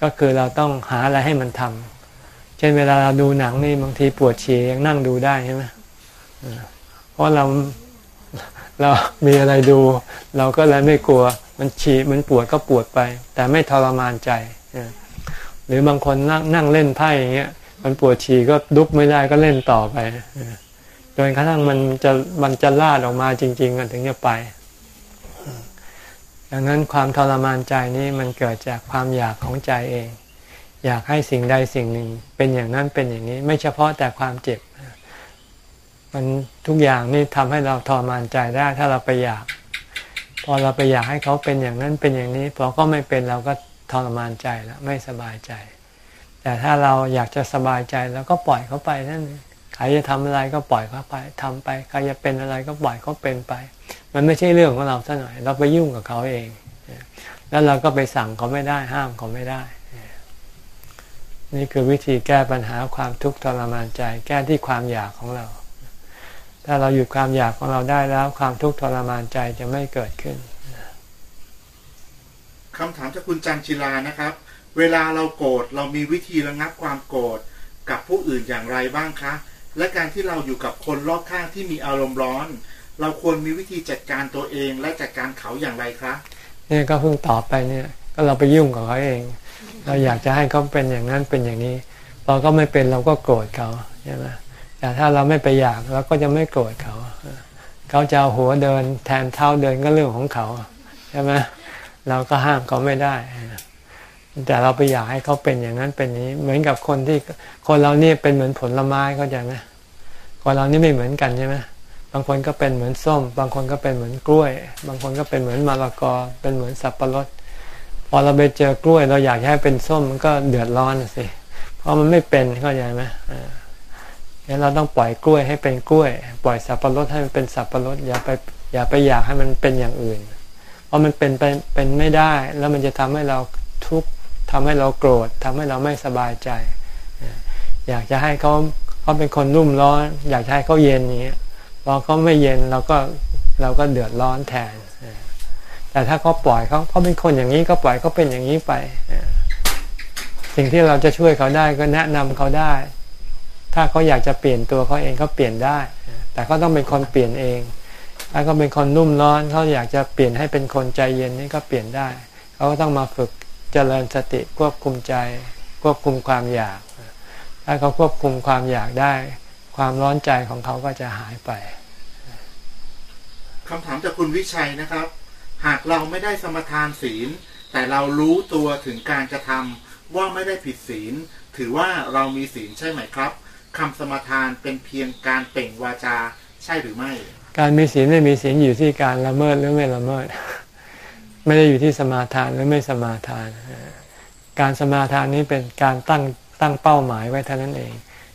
ก็คือเราต้องหาอะไรให้มันทำเช่นเวลาเราดูหนังนี่บางทีปวดฉี่ยังนั่งดูได้ใช่ไหม เพราะเราเรามีอะไรดู เราก็เลยไม่กลัว มันฉี่มันปวดก็ปวดไป แต่ไม่ทรมานใจ หรือบางคนนั่งนั่งเล่นไพ่อย่างเงี้ย มันปวดฉี่ก็ดุกไม่ได้ก็เล่นต่อไปจนกระทั่งมันจะมันจะลาดออกมาจริงๆกันถึงจะไป ดังนั้นความทรมานใจนี้มันเกิดจากความอยากของใจเอง อยากให้สิ่งใดสิ่งหนึ่ง เป็นอย่างนั้นเป็นอย่างนี้ ไม่เฉพาะแต่ความเจ็บ มันทุกอย่างนี่ทำให้เราทรมานใจได้ถ้าเราไปอยาก พอเราไปอยากให้เขาเป็นอย่างนั้นเป็นอย่างนี้พอก็ไม่เป็นเราก็ทรมานใจแล้วไม่สบายใจ แต่ถ้าเราอยากจะสบายใจแล้วก็ปล่อยเขาไปนั่นใครจะทำอะไรก็ปล่อยเขาไปทำไปใครจะเป็นอะไรก็ปล่อยเขาเป็นไป มันไม่ใช่เรื่องของเราซะหน่อย เราไปยุ่งกับเขาเอง แล้วเราก็ไปสั่งเขาไม่ได้ห้ามเขาไม่ได้ นี่คือวิธีแก้ปัญหาความทุกข์ทรมานใจ แก้ที่ความอยากของเรา ถ้าเราหยุดความอยากของเราได้แล้วความทุกข์ทรมานใจจะไม่เกิดขึ้นคำถามจากคุณจันจิลานะครับ เวลาเราโกรธเรามีวิธีระงับความโกรธกับผู้อื่นอย่างไรบ้างคะ และการที่เราอยู่กับคนรอบข้างที่มีอารมณ์ร้อน เราควรมีวิธีจัดการตัวเองและจัดการเขาอย่างไรคะนี่ก็เพิ่งตอบไปเนี่ย ก็เราไปยุ่งกับเขาเอง เราอยากจะให้เขาเป็นอย่างนั้นเป็นอย่างนี้พอก็ไม่เป็นเราก็โกรธเขาใช่ไหม แต่ถ้าเราไม่ไปอยากเราก็จะไม่โกรธเขา เขาจะเอาหัวเดินแทนเท้าเดินก็เรื่องของเขาใช่ไหมเราก็ห้ามเขาไม่ได้ แต่เราไปอยากให้เขาเป็นอย่างนั้นเป็นนี้ เหมือนกับคนที่คนเราเนี่ยเป็นเหมือนผลไม้เข้าใจไหมคนเรานี่ไม่เหมือนกันใช่ไหมบางคนก็เป็นเหมือนส้ม บางคนก็เป็นเหมือนกล้วย บางคนก็เป็นเหมือนมะละกอ เป็นเหมือนสับปะรด พอเราไปเจอกล้วย เราอยากให้เป็นส้มมันก็เดือดร้อนสิ เพราะมันไม่เป็นเข้าใจไหม งั้นเราต้องปล่อยกล้วยให้เป็นกล้วย ปล่อยสับปะรดให้มันเป็นสับปะรดอย่าไปอย่าไปอยากให้มันเป็นอย่างอื่น เพราะมันเป็นไปเป็นไม่ได้ แล้วมันจะทำให้เราทุกข์ทำให้เราโกรธทำให้เราไม่สบายใจ อยากจะให้เขาเขาเป็นคนรุ่มร้อน อยากให้เขาเย็นนี้พอเขาไม่เย็นเราก็เราก็เดือดร้อนแทน แต่ถ้าเขาปล่อยเขาเขาเป็นคนอย่างนี้ก็ปล่อยเขาเป็นอย่างนี้ไป สิ่งที่เราจะช่วยเขาได้ก็แนะนำเขาได้ ถ้าเขาอยากจะเปลี่ยนตัวเขาเองเขาเปลี่ยนได้ แต่เขาต้องเป็นคนเปลี่ยนเอง ถ้าเขาเป็นคนนุ่มร้อนเขาอยากจะเปลี่ยนให้เป็นคนใจเย็นนี่ก็เปลี่ยนได้ เขาก็ต้องมาฝึกเจริญสติควบคุมใจ ควบคุมความอยาก ถ้าเขาควบคุมความอยากได้ ความร้อนใจของเขาก็จะหายไปคำถามจากคุณวิชัยนะครับ หากเราไม่ได้สมทานศีล แต่เรารู้ตัวถึงการกระทำว่าไม่ได้ผิดศีล ถือว่าเรามีศีลใช่ไหมครับ คำสมทานเป็นเพียงการเปล่งวาจาใช่หรือไม่ การมีศีลไม่มีศีลอยู่ที่การละเมิดหรือไม่ละเมิด ไม่ได้อยู่ที่สมาทานหรือไม่สมาทาน การสมาทานนี้เป็นการตั้งตั้งเป้าหมายไว้เท่านั้นเอง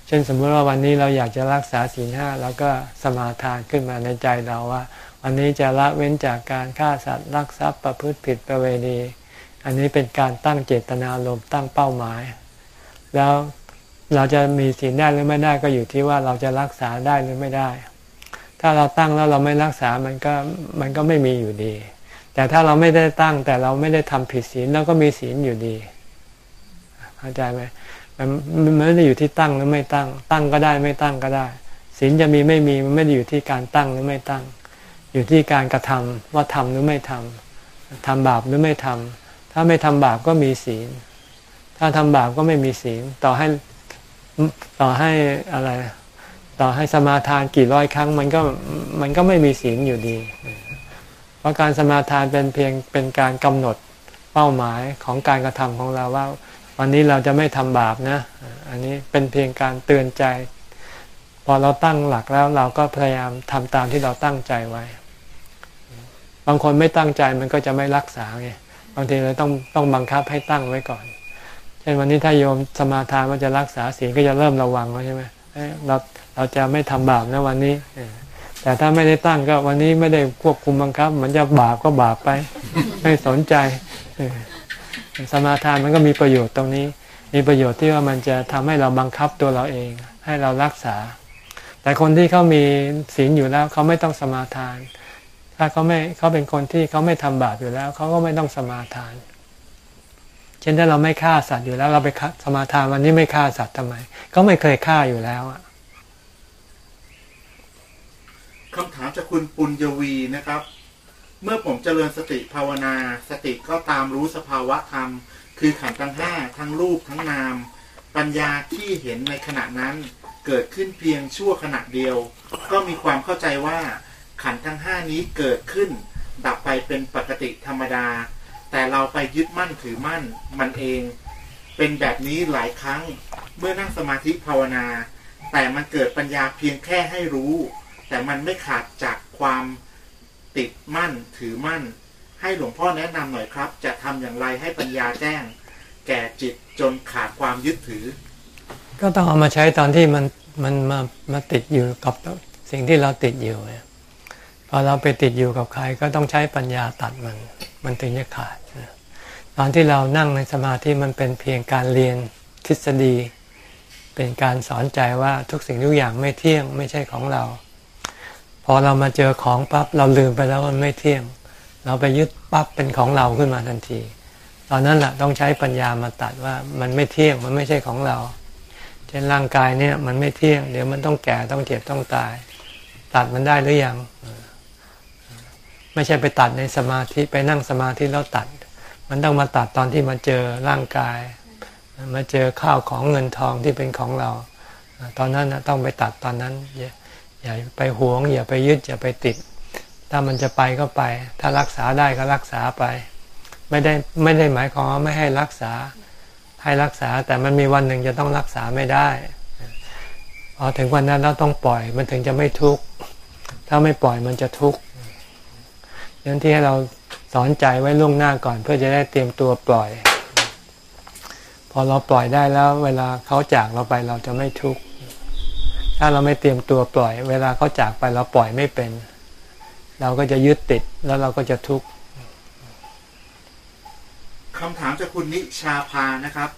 เช่นสมมติว่าวันนี้เราอยากจะรักษาศีลห้าเราก็สมาทานขึ้นมาในใจเราว่า วันนี้จะละเว้นจากการฆ่าสัตว์ลักทรัพย์ประพฤติผิดประเวณี อันนี้เป็นการตั้งเจตนารมตั้งเป้าหมาย แล้ว เราจะมีศีลได้หรือไม่ได้ก็อยู่ที่ว่าเราจะรักษาได้หรือไม่ได้ ถ้าเราตั้งแล้วเราไม่รักษามันก็มันก็ไม่มีอยู่ดี แต่ถ้าเราไม่ได้ตั้งแต่เราไม่ได้ทำผิดศีลเราก็มีศีลอยู่ดี เข้าใจไหมมันไม่ได้อยู่ที่ตั้งหรือไม่ตั้ง ตั้งก็ได้ไม่ตั้งก็ได้ ศีลจะมีไม่มีมันไม่ได้อยู่ที่การตั้งหรือไม่ตั้ง อยู่ที่การกระทำว่าทำหรือไม่ทำทำบาปหรือไม่ทำถ้าไม่ทำบาปก็มีศีล ถ้าทำบาปก็ไม่มีศีลต่อให้ ต่อให้อะไร ต่อให้สมาทานกี่ร้อยครั้ง มันก็มันก็ไม่มีศีลอยู่ดี เพราะการสมาทานเป็นเพียงเป็นการกำหนดเป้าหมายของการกระทำของเราว่า วันนี้เราจะไม่ทำบาปนะ อันนี้เป็นเพียงการเตือนใจ พอเราตั้งหลักแล้วเราก็พยายามทำตามที่เราตั้งใจไว้ บางคนไม่ตั้งใจมันก็จะไม่รักษาไงบางทีเราต้องต้องบังคับให้ตั้งไว้ก่อน ช่นวันนี้ถ้าโยมสมาทานว่าจะรักษาศีลก็จะเริ่มระวังแล้วใช่ไหมเราเราจะไม่ทำบาปนะวันนี้ แต่ถ้าไม่ได้ตั้งก็วันนี้ไม่ได้ควบคุมบังคับ มันจะบาปก็บาปไป ไม่สนใจ สมาทานมันก็มีประโยชน์ตรงนี้ มีประโยชน์ที่ว่ามันจะทำให้เราบังคับตัวเราเอง ให้เรารักษา แต่คนที่เขามีศีลอยู่แล้วเขาไม่ต้องสมาทาน ถ้าเขาไม่เขาเป็นคนที่เขาไม่ทำบาปอยู่แล้วเขาก็ไม่ต้องสมาทานเเช่นถ้าเราไม่ฆ่าสัตว์อยู่แล้วเราไปสมาทานวันนี้ไม่ฆ่าสัตว์ทำไม ก็ไม่เคยฆ่าอยู่แล้วอะคำถามจากคุณปุญญวีนะครับ เมื่อผมเจริญสติภาวนา สติก็ตามรู้สภาวะธรรม คือขันธ์ทั้งห้าทั้งรูปทั้งนาม ปัญญาที่เห็นในขณะนั้นเกิดขึ้นเพียงชั่วขณะเดียว ก็มีความเข้าใจว่าขันธ์ทั้งห้านี้เกิดขึ้น ดับไปเป็นปกติธรรมดา แต่เราไปยึดมั่นถือมั่นมันเอง เป็นแบบนี้หลายครั้งเมื่อนั่งสมาธิภาวนา แต่มันเกิดปัญญาเพียงแค่ให้รู้ แต่มันไม่ขาดจากความติดมั่นถือมั่น ให้หลวงพ่อแนะนำหน่อยครับ จะทำอย่างไรให้ปัญญาแจ้ง แก่จิตจนขาดความยึดถือ ก็ต้องเอามาใช้ตอนที่มันมันมามาติดอยู่กับสิ่งที่เราติดอยู่เนี่ยพอเราไปติดอยู่กับใครก็ต้องใช้ปัญญาตัดมัน มันถึงจะขาด ตอนที่เรานั่งในสมาธิมันเป็นเพียงการเรียนทฤษฎี เป็นการสอนใจว่าทุกสิ่งทุกอย่างไม่เที่ยงไม่ใช่ของเรา พอเรามาเจอของปั๊บเราลืมไปแล้วมันไม่เที่ยง เราไปยึดปั๊บเป็นของเราขึ้นมาทันที ตอนนั้นแหละต้องใช้ปัญญามาตัดว่ามันไม่เที่ยงมันไม่ใช่ของเราเช่นร่างกายเนี่ยมันไม่เที่ยง เดี๋ยวมันต้องแก่ต้องเจ็บต้องตาย ตัดมันได้หรือยัง ไม่ใช่ไปตัดในสมาธิไปนั่งสมาธิแล้วตัด มันต้องมาตัดตอนที่มาเจอร่างกาย มาเจอข้าวของเงินทองที่เป็นของเรา ตอนนั้นต้องไปตัดตอนนั้นอย่าอย่าไปหวง อย่าไปยึดอย่าไปติด ถ้ามันจะไปก็ไป ถ้ารักษาได้ก็รักษาไป ไม่ได้ไม่ได้หมายความว่าไม่ให้รักษาให้รักษาแต่มันมีวันหนึ่งจะต้องรักษาไม่ได้พอถึงวันนั้นเราต้องปล่อยมันถึงจะไม่ทุกข์ถ้าไม่ปล่อยมันจะทุกข์ ดังนั้นที่ให้เราสอนใจไว้ล่วงหน้าก่อน เพื่อจะได้เตรียมตัวปล่อย พอเราปล่อยได้แล้ว เวลาเขาจากเราไปเราจะไม่ทุกข์ถ้าเราไม่เตรียมตัวปล่อย เวลาเขาจากไปเราปล่อยไม่เป็น เราก็จะยึดติดแล้วเราก็จะทุกข์คำถามจากคุณนิชาพานะครับ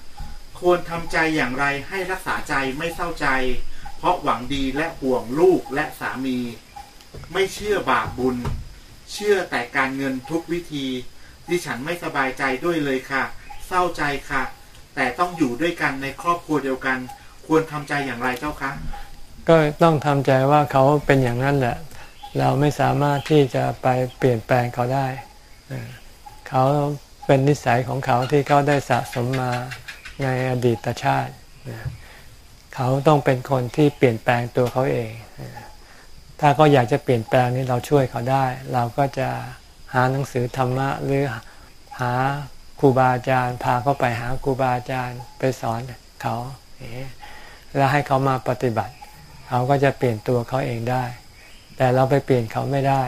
ควรทำใจอย่างไรให้รักษาใจไม่เศร้าใจ เพราะหวังดีและห่วงลูกและสามี ไม่เชื่อบาปบุญ เชื่อแต่การเงินทุกวิธี ดิฉันไม่สบายใจด้วยเลยค่ะ เศร้าใจค่ะ แต่ต้องอยู่ด้วยกันในครอบครัวเดียวกัน ควรทำใจอย่างไรเจ้าคะก็ต้องทำใจว่าเขาเป็นอย่างนั้นแหละ เราไม่สามารถที่จะไปเปลี่ยนแปลงเขาได้ เขาเป็นนิสัยของเขาที่เขาได้สะสมมาในอดีตชาติ เขาต้องเป็นคนที่เปลี่ยนแปลงตัวเขาเองเถ้าเขาอยากจะเปลี่ยนแปลงนี้เราช่วยเขาได้ เราก็จะหาหนังสือธรรมะหรือหาครูบาอาจารย์ พาเขาไปหาครูบาอาจารย์ไปสอนเขาแล้วให้เขามาปฏิบัติ เขาก็จะเปลี่ยนตัวเขาเองได้ แต่เราไปเปลี่ยนเขาไม่ได้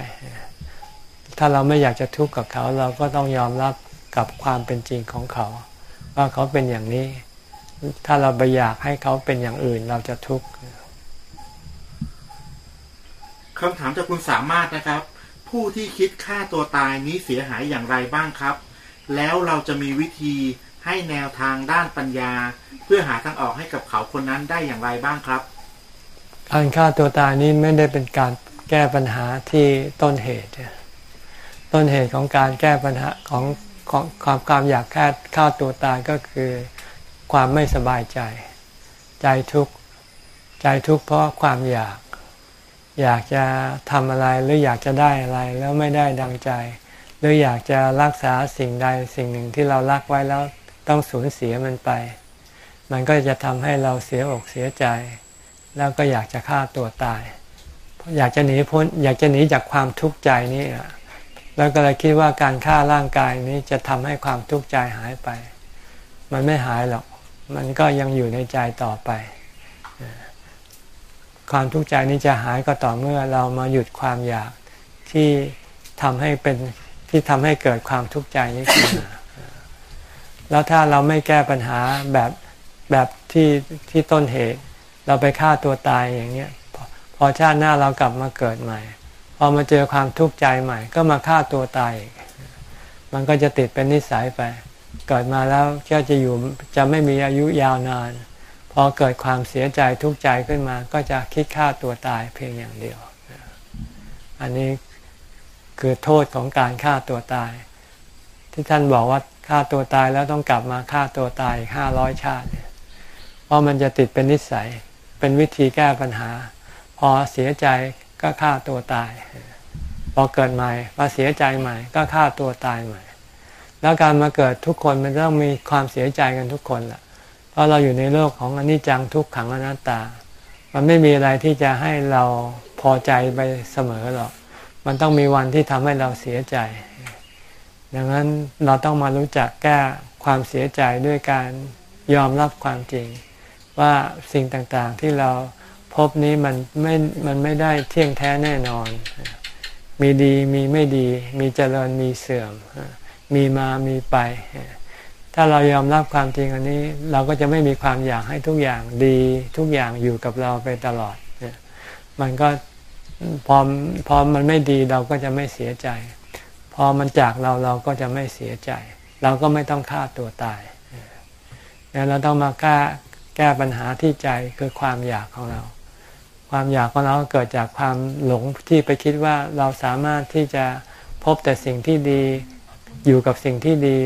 ถ้าเราไม่อยากจะทุกข์กับเขา เราก็ต้องยอมรับกับความเป็นจริงของเขา ว่าเขาเป็นอย่างนี้ ถ้าเราไปอยากให้เขาเป็นอย่างอื่นเราจะทุกข์ คำถามจากคุณสามารถนะครับ ผู้ที่คิดฆ่าตัวตายนี้เสียหายอย่างไรบ้างครับ แล้วเราจะมีวิธีให้แนวทางด้านปัญญา เพื่อหาทางออกให้กับเขาคนนั้นได้อย่างไรบ้างครับ การฆ่าตัวตายนี้ไม่ได้เป็นการแก้ปัญหาที่ต้นเหตุ ต้นเหตุของการแก้ปัญหาของของความความอยากแค่ฆ่าตัวตายก็คือ ความไม่สบายใจ ใจทุกข์ใจทุกข์เพราะความอยาก อยากจะทำอะไรหรืออยากจะได้อะไรแล้วไม่ได้ดังใจ หรืออยากจะรักษาสิ่งใดสิ่งหนึ่งที่เรารักไว้แล้วต้องสูญเสียมันไป มันก็จะทำให้เราเสียอกเสียใจ แล้วก็อยากจะฆ่าตัวตาย อยากจะหนีพ้นอยากจะหนีจากความทุกข์ใจนี่แล้วก็เลยคิดว่าการฆ่าร่างกายนี้จะทำให้ความทุกข์ใจหายไป มันไม่หายหรอก มันก็ยังอยู่ในใจต่อไป ความทุกข์ใจนี้จะหายก็ต่อเมื่อเรามาหยุดความอยากที่ทำให้เป็นที่ทำให้เกิดความทุกข์ใจนี้ขึ้นมาแล้วถ้าเราไม่แก้ปัญหาแบบแบบที่ที่ต้นเหตุ เราไปฆ่าตัวตายอย่างเนี้ยพอพอชาติหน้าเรากลับมาเกิดใหม่ พอมาเจอความทุกข์ใจใหม่ ก็มาฆ่าตัวตายอีกมันก็จะติดเป็นนิสัยไป เกิดมาแล้วก็จะอยู่จะไม่มีอายุยาวนาน พอเกิดความเสียใจทุกข์ใจขึ้นมา ก็จะคิดฆ่าตัวตายเพียงอย่างเดียว อันนี้คือโทษของการฆ่าตัวตาย ที่ท่านบอกว่าฆ่าตัวตายแล้วต้องกลับมาฆ่าตัวตายห้าร้อยชาติเนี่ยเพราะมันจะติดเป็นนิสัย เป็นวิธีแก้ปัญหา พอเสียใจก็ฆ่าตัวตาย พอเกิดใหม่พอเสียใจใหม่ ก็ฆ่าตัวตายใหม่ แล้วการมาเกิดทุกคนมันต้องมีความเสียใจกันทุกคนแหละ เพราะเราอยู่ในโลกของอนิจจังทุกขังอนัตตา มันไม่มีอะไรที่จะให้เราพอใจไปเสมอหรอก มันต้องมีวันที่ทำให้เราเสียใจ ดังนั้นเราต้องมารู้จักแก้ความเสียใจด้วยการยอมรับความจริง ว่าสิ่งต่างๆที่เราพบนี้มันไม่ มันไม่ได้เที่ยงแท้แน่นอน มีดีมีไม่ดี มีเจริญมีเสื่อม มีมามีไป ถ้าเรายอมรับความจริงอันนี้ เราก็จะไม่มีความอยากให้ทุกอย่างดีทุกอย่างอยู่กับเราไปตลอด มันก็พอพอมันไม่ดีเราก็จะไม่เสียใจ พอมันจากเราเราก็จะไม่เสียใจ เราก็ไม่ต้องฆ่าตัวตายแล้วเราต้องมาแก้แก้ปัญหาที่ใจคือความอยากของเรา ความอยากของเราเกิดจากความหลงที่ไปคิดว่าเราสามารถที่จะพบแต่สิ่งที่ดีอยู่กับสิ่งที่ดี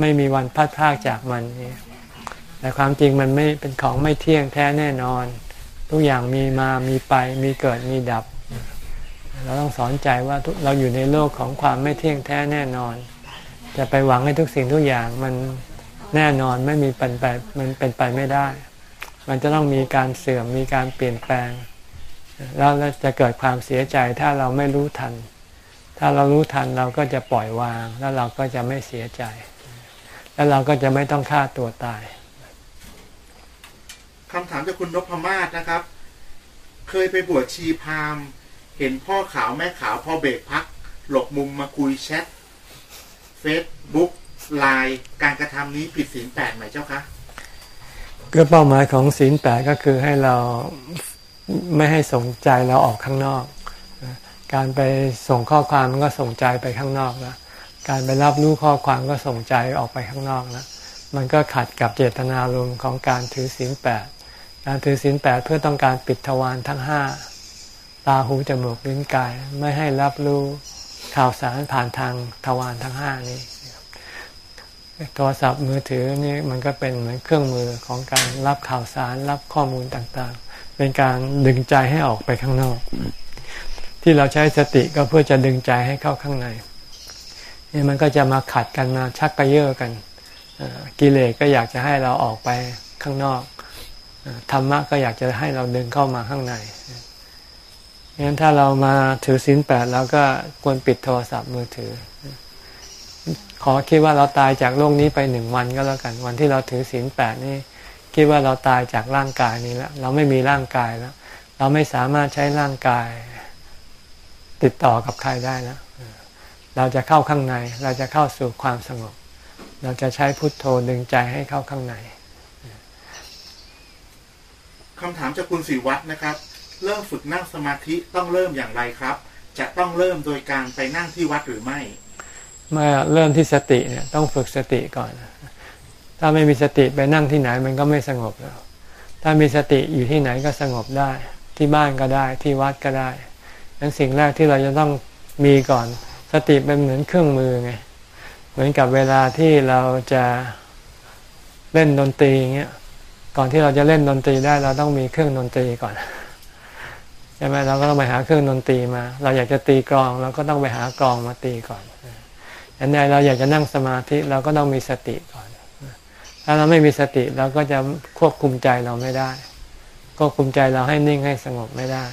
ไม่มีวันพัดพากจากมันนี่แต่ความจริงมันไม่เป็นของไม่เที่ยงแท้แน่นอน ทุกอย่างมีมามีไปมีเกิดมีดับ เราต้องสอนใจว่าเราอยู่ในโลกของความไม่เที่ยงแท้แน่นอน จะไปหวังให้ทุกสิ่งทุกอย่างมันแน่นอนไม่มีเป็นไปมันเป็นไปไม่ได้ มันจะต้องมีการเสื่อมมีการเปลี่ยนแปลง แล้วจะเกิดความเสียใจถ้าเราไม่รู้ทัน ถ้าเรารู้ทันเราก็จะปล่อยวางแล้วเราก็จะไม่เสียใจ แล้วเราก็จะไม่ต้องฆ่าตัวตายคำถามจากคุณนพมาศนะครับ เคยไปบวชชีพราหมณ์เห็นพ่อขาวแม่ขาวพอเบรกพัก หลบมุมมาคุยแชทเฟซบุ๊กไลน์การกระทำนี้ผิดศีลแปดไหมเจ้าคะก็เป้าหมายของศีลแปดก็คือให้เราไม่ให้ส่งใจเราออกข้างนอก การไปส่งข้อความก็ส่งใจไปข้างนอกแล้ว การไปรับรู้ข้อความก็ส่งใจออกไปข้างนอกแล้วมันก็ขัดกับเจตนารมณ์ของการถือศีลแปดการถือศีลแปดเพื่อต้องการปิดทวารทั้งห้าตาหูจมูกลิ้นกายไม่ให้รับรู้ข่าวสารผ่านทางทวารทั้งห้านี้โทรศัพท์มือถือนี่มันก็เป็นเหมือนเครื่องมือของการรับข่าวสารรับข้อมูลต่างๆ เป็นการดึงใจให้ออกไปข้างนอก ที่เราใช้สติก็เพื่อจะดึงใจให้เข้าข้างใน มันก็จะมาขัดกันมาชักกระเยาะกันกิเลสก็อยากจะให้เราออกไปข้างนอกธรรมะก็อยากจะให้เราดึงเข้ามาข้างในงั้นถ้าเรามาถือศีลแปดเราก็ควรปิดโทรศัพท์มือถือ ขอคิดว่าเราตายจากโลกนี้ไปหนึ่งวันก็แล้วกัน วันที่เราถือศีลแปดนี่คิดว่าเราตายจากร่างกายนี้แล้ว เราไม่มีร่างกายแล้ว เราไม่สามารถใช้ร่างกาย ติดต่อกับใครได้แล้ว เราจะเข้าข้างใน เราจะเข้าสู่ความสงบ เราจะใช้พุทโธดึงใจให้เข้าข้างในคำถามจากคุณศิวัตรนะครับ เริ่มฝึกนั่งสมาธิต้องเริ่มอย่างไรครับ จะต้องเริ่มโดยการไปนั่งที่วัดหรือไม่เมื่อเริ่มที่สติเนี่ยต้องฝึกสติก่อน ถ้าไม่มีสติไปนั่งที่ไหนมันก็ไม่สงบแล้ว ถ้ามีสติอยู่ที่ไหนก็สงบได้ ที่บ้านก็ได้ที่วัดก็ได้ดังสิ่งแรกที่เราจะต้องมีก่อน สติเป็นเหมือนเครื่องมือไง เหมือนกับเวลาที่เราจะเล่นดนตรีเงี้ย ก่อนที่เราจะเล่นดนตรีได้เราต้องมีเครื่องดนตรีก่อนใช่ไหมเราก็ต้องไปหาเครื่องดนตรีมา เราอยากจะตีกลองเราก็ต้องไปหากลองมาตีก่อนอันใดเราอยากจะนั่งสมาธิเราก็ต้องมีสติก่อน ถ้าเราไม่มีสติเราก็จะควบคุมใจเราไม่ได้ ควบคุมใจเราให้นิ่งให้สงบไม่ได้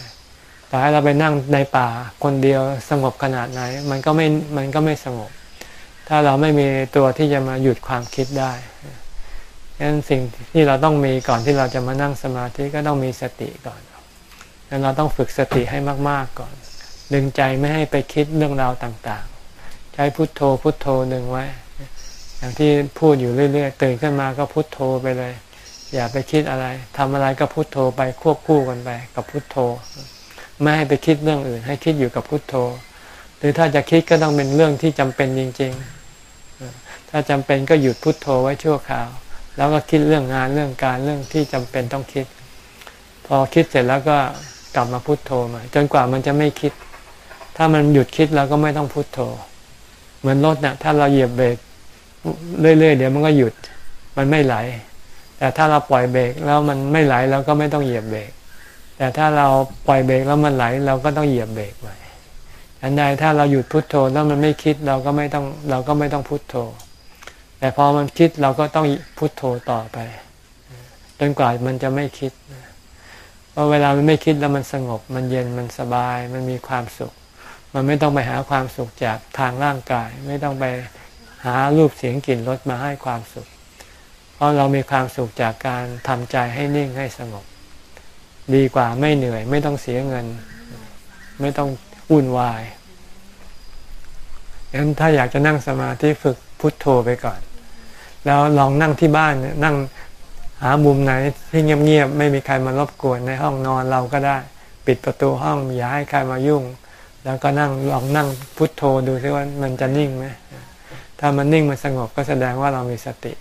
แต่ให้เราไปนั่งในป่าคนเดียวสงบขนาดไหน มันก็ไม่มันก็ไม่สงบ ถ้าเราไม่มีตัวที่จะมาหยุดความคิดได้ดังนั้นสิ่งที่เราต้องมีก่อนที่เราจะมานั่งสมาธิก็ต้องมีสติก่อนแล้วเราต้องฝึกสติให้มาก ๆก่อน ดึงใจไม่ให้ไปคิดเรื่องราวต่างๆ ใช้พุทโธพุทโธหนึ่งไว้ อย่างที่พูดอยู่เรื่อยๆตื่นขึ้นมาก็พุทโธไปเลย อย่าไปคิดอะไรทำอะไรก็พุทโธไปควบคู่กันไปกับพุทโธ ไม่ให้ไปคิดเรื่องอื่น ให้คิดอยู่กับพุทโธ หรือถ้าจะคิดก็ต้องเป็นเรื่องที่จำเป็นจริง ๆ ถ้าจำเป็นก็หยุดพุทโธไว้ชั่วคราว แล้วก็คิดเรื่องงานเรื่องการเรื่องที่จำเป็นต้องคิด พอคิดเสร็จแล้วก็กลับมาพุทโธใหม่จนกว่ามันจะไม่คิด ถ้ามันหยุดคิดเราก็ไม่ต้องพุทโธ เหมือนรถเนะ่ยถ้าเราเหยียบเบรกเรื่อยๆเดี๋ยวมันก็หยุดมันไม่ไหล แต่ถ้าเราปล่อยเบรกแล้วมันไม่ไหลเราก็ไม่ต้องเหยียบเบรก แต่ถ้าเราปล่อยเบรกแล้วมันไหล เราก็ต้องเหยียบเบรกใหม่อันใดถ้าเราหยุดพุดโทโธแล้วมันไม่คิดเราก็ไม่ต้องเราก็ไม่ต้องพุโทโธ แต่พอมันคิดเราก็ต้องพุโทโธต่อไปจนกว่ามันจะไม่คิดเพราะเวลามันไม่คิดแล้วมันสงบ มันเย็นมันสบาย มันมีความสุข มันไม่ต้องไปหาความสุขจากทางร่างกาย ไม่ต้องไปหารูปเสียงกลิ่นรสมาให้ความสุข เพราะเรามีความสุขจากการทำใจให้นิ่งให้สงบ ดีกว่าไม่เหนื่อย ไม่ต้องเสียเงิน ไม่ต้องวุ่นวายงั้นถ้าอยากจะนั่งสมาธิฝึกพุทโธไปก่อน แล้วลองนั่งที่บ้านนั่งหามุมไหนที่เงียบๆไม่มีใครมารบกวนในห้องนอนเราก็ได้ ปิดประตูห้องอย่าให้ใครมายุ่ง แล้วก็นั่งลองนั่งพุทโธดูซิว่ามันจะนิ่งไหมถ้ามันนิ่งมันสงบก็แสดงว่าเรามีสติ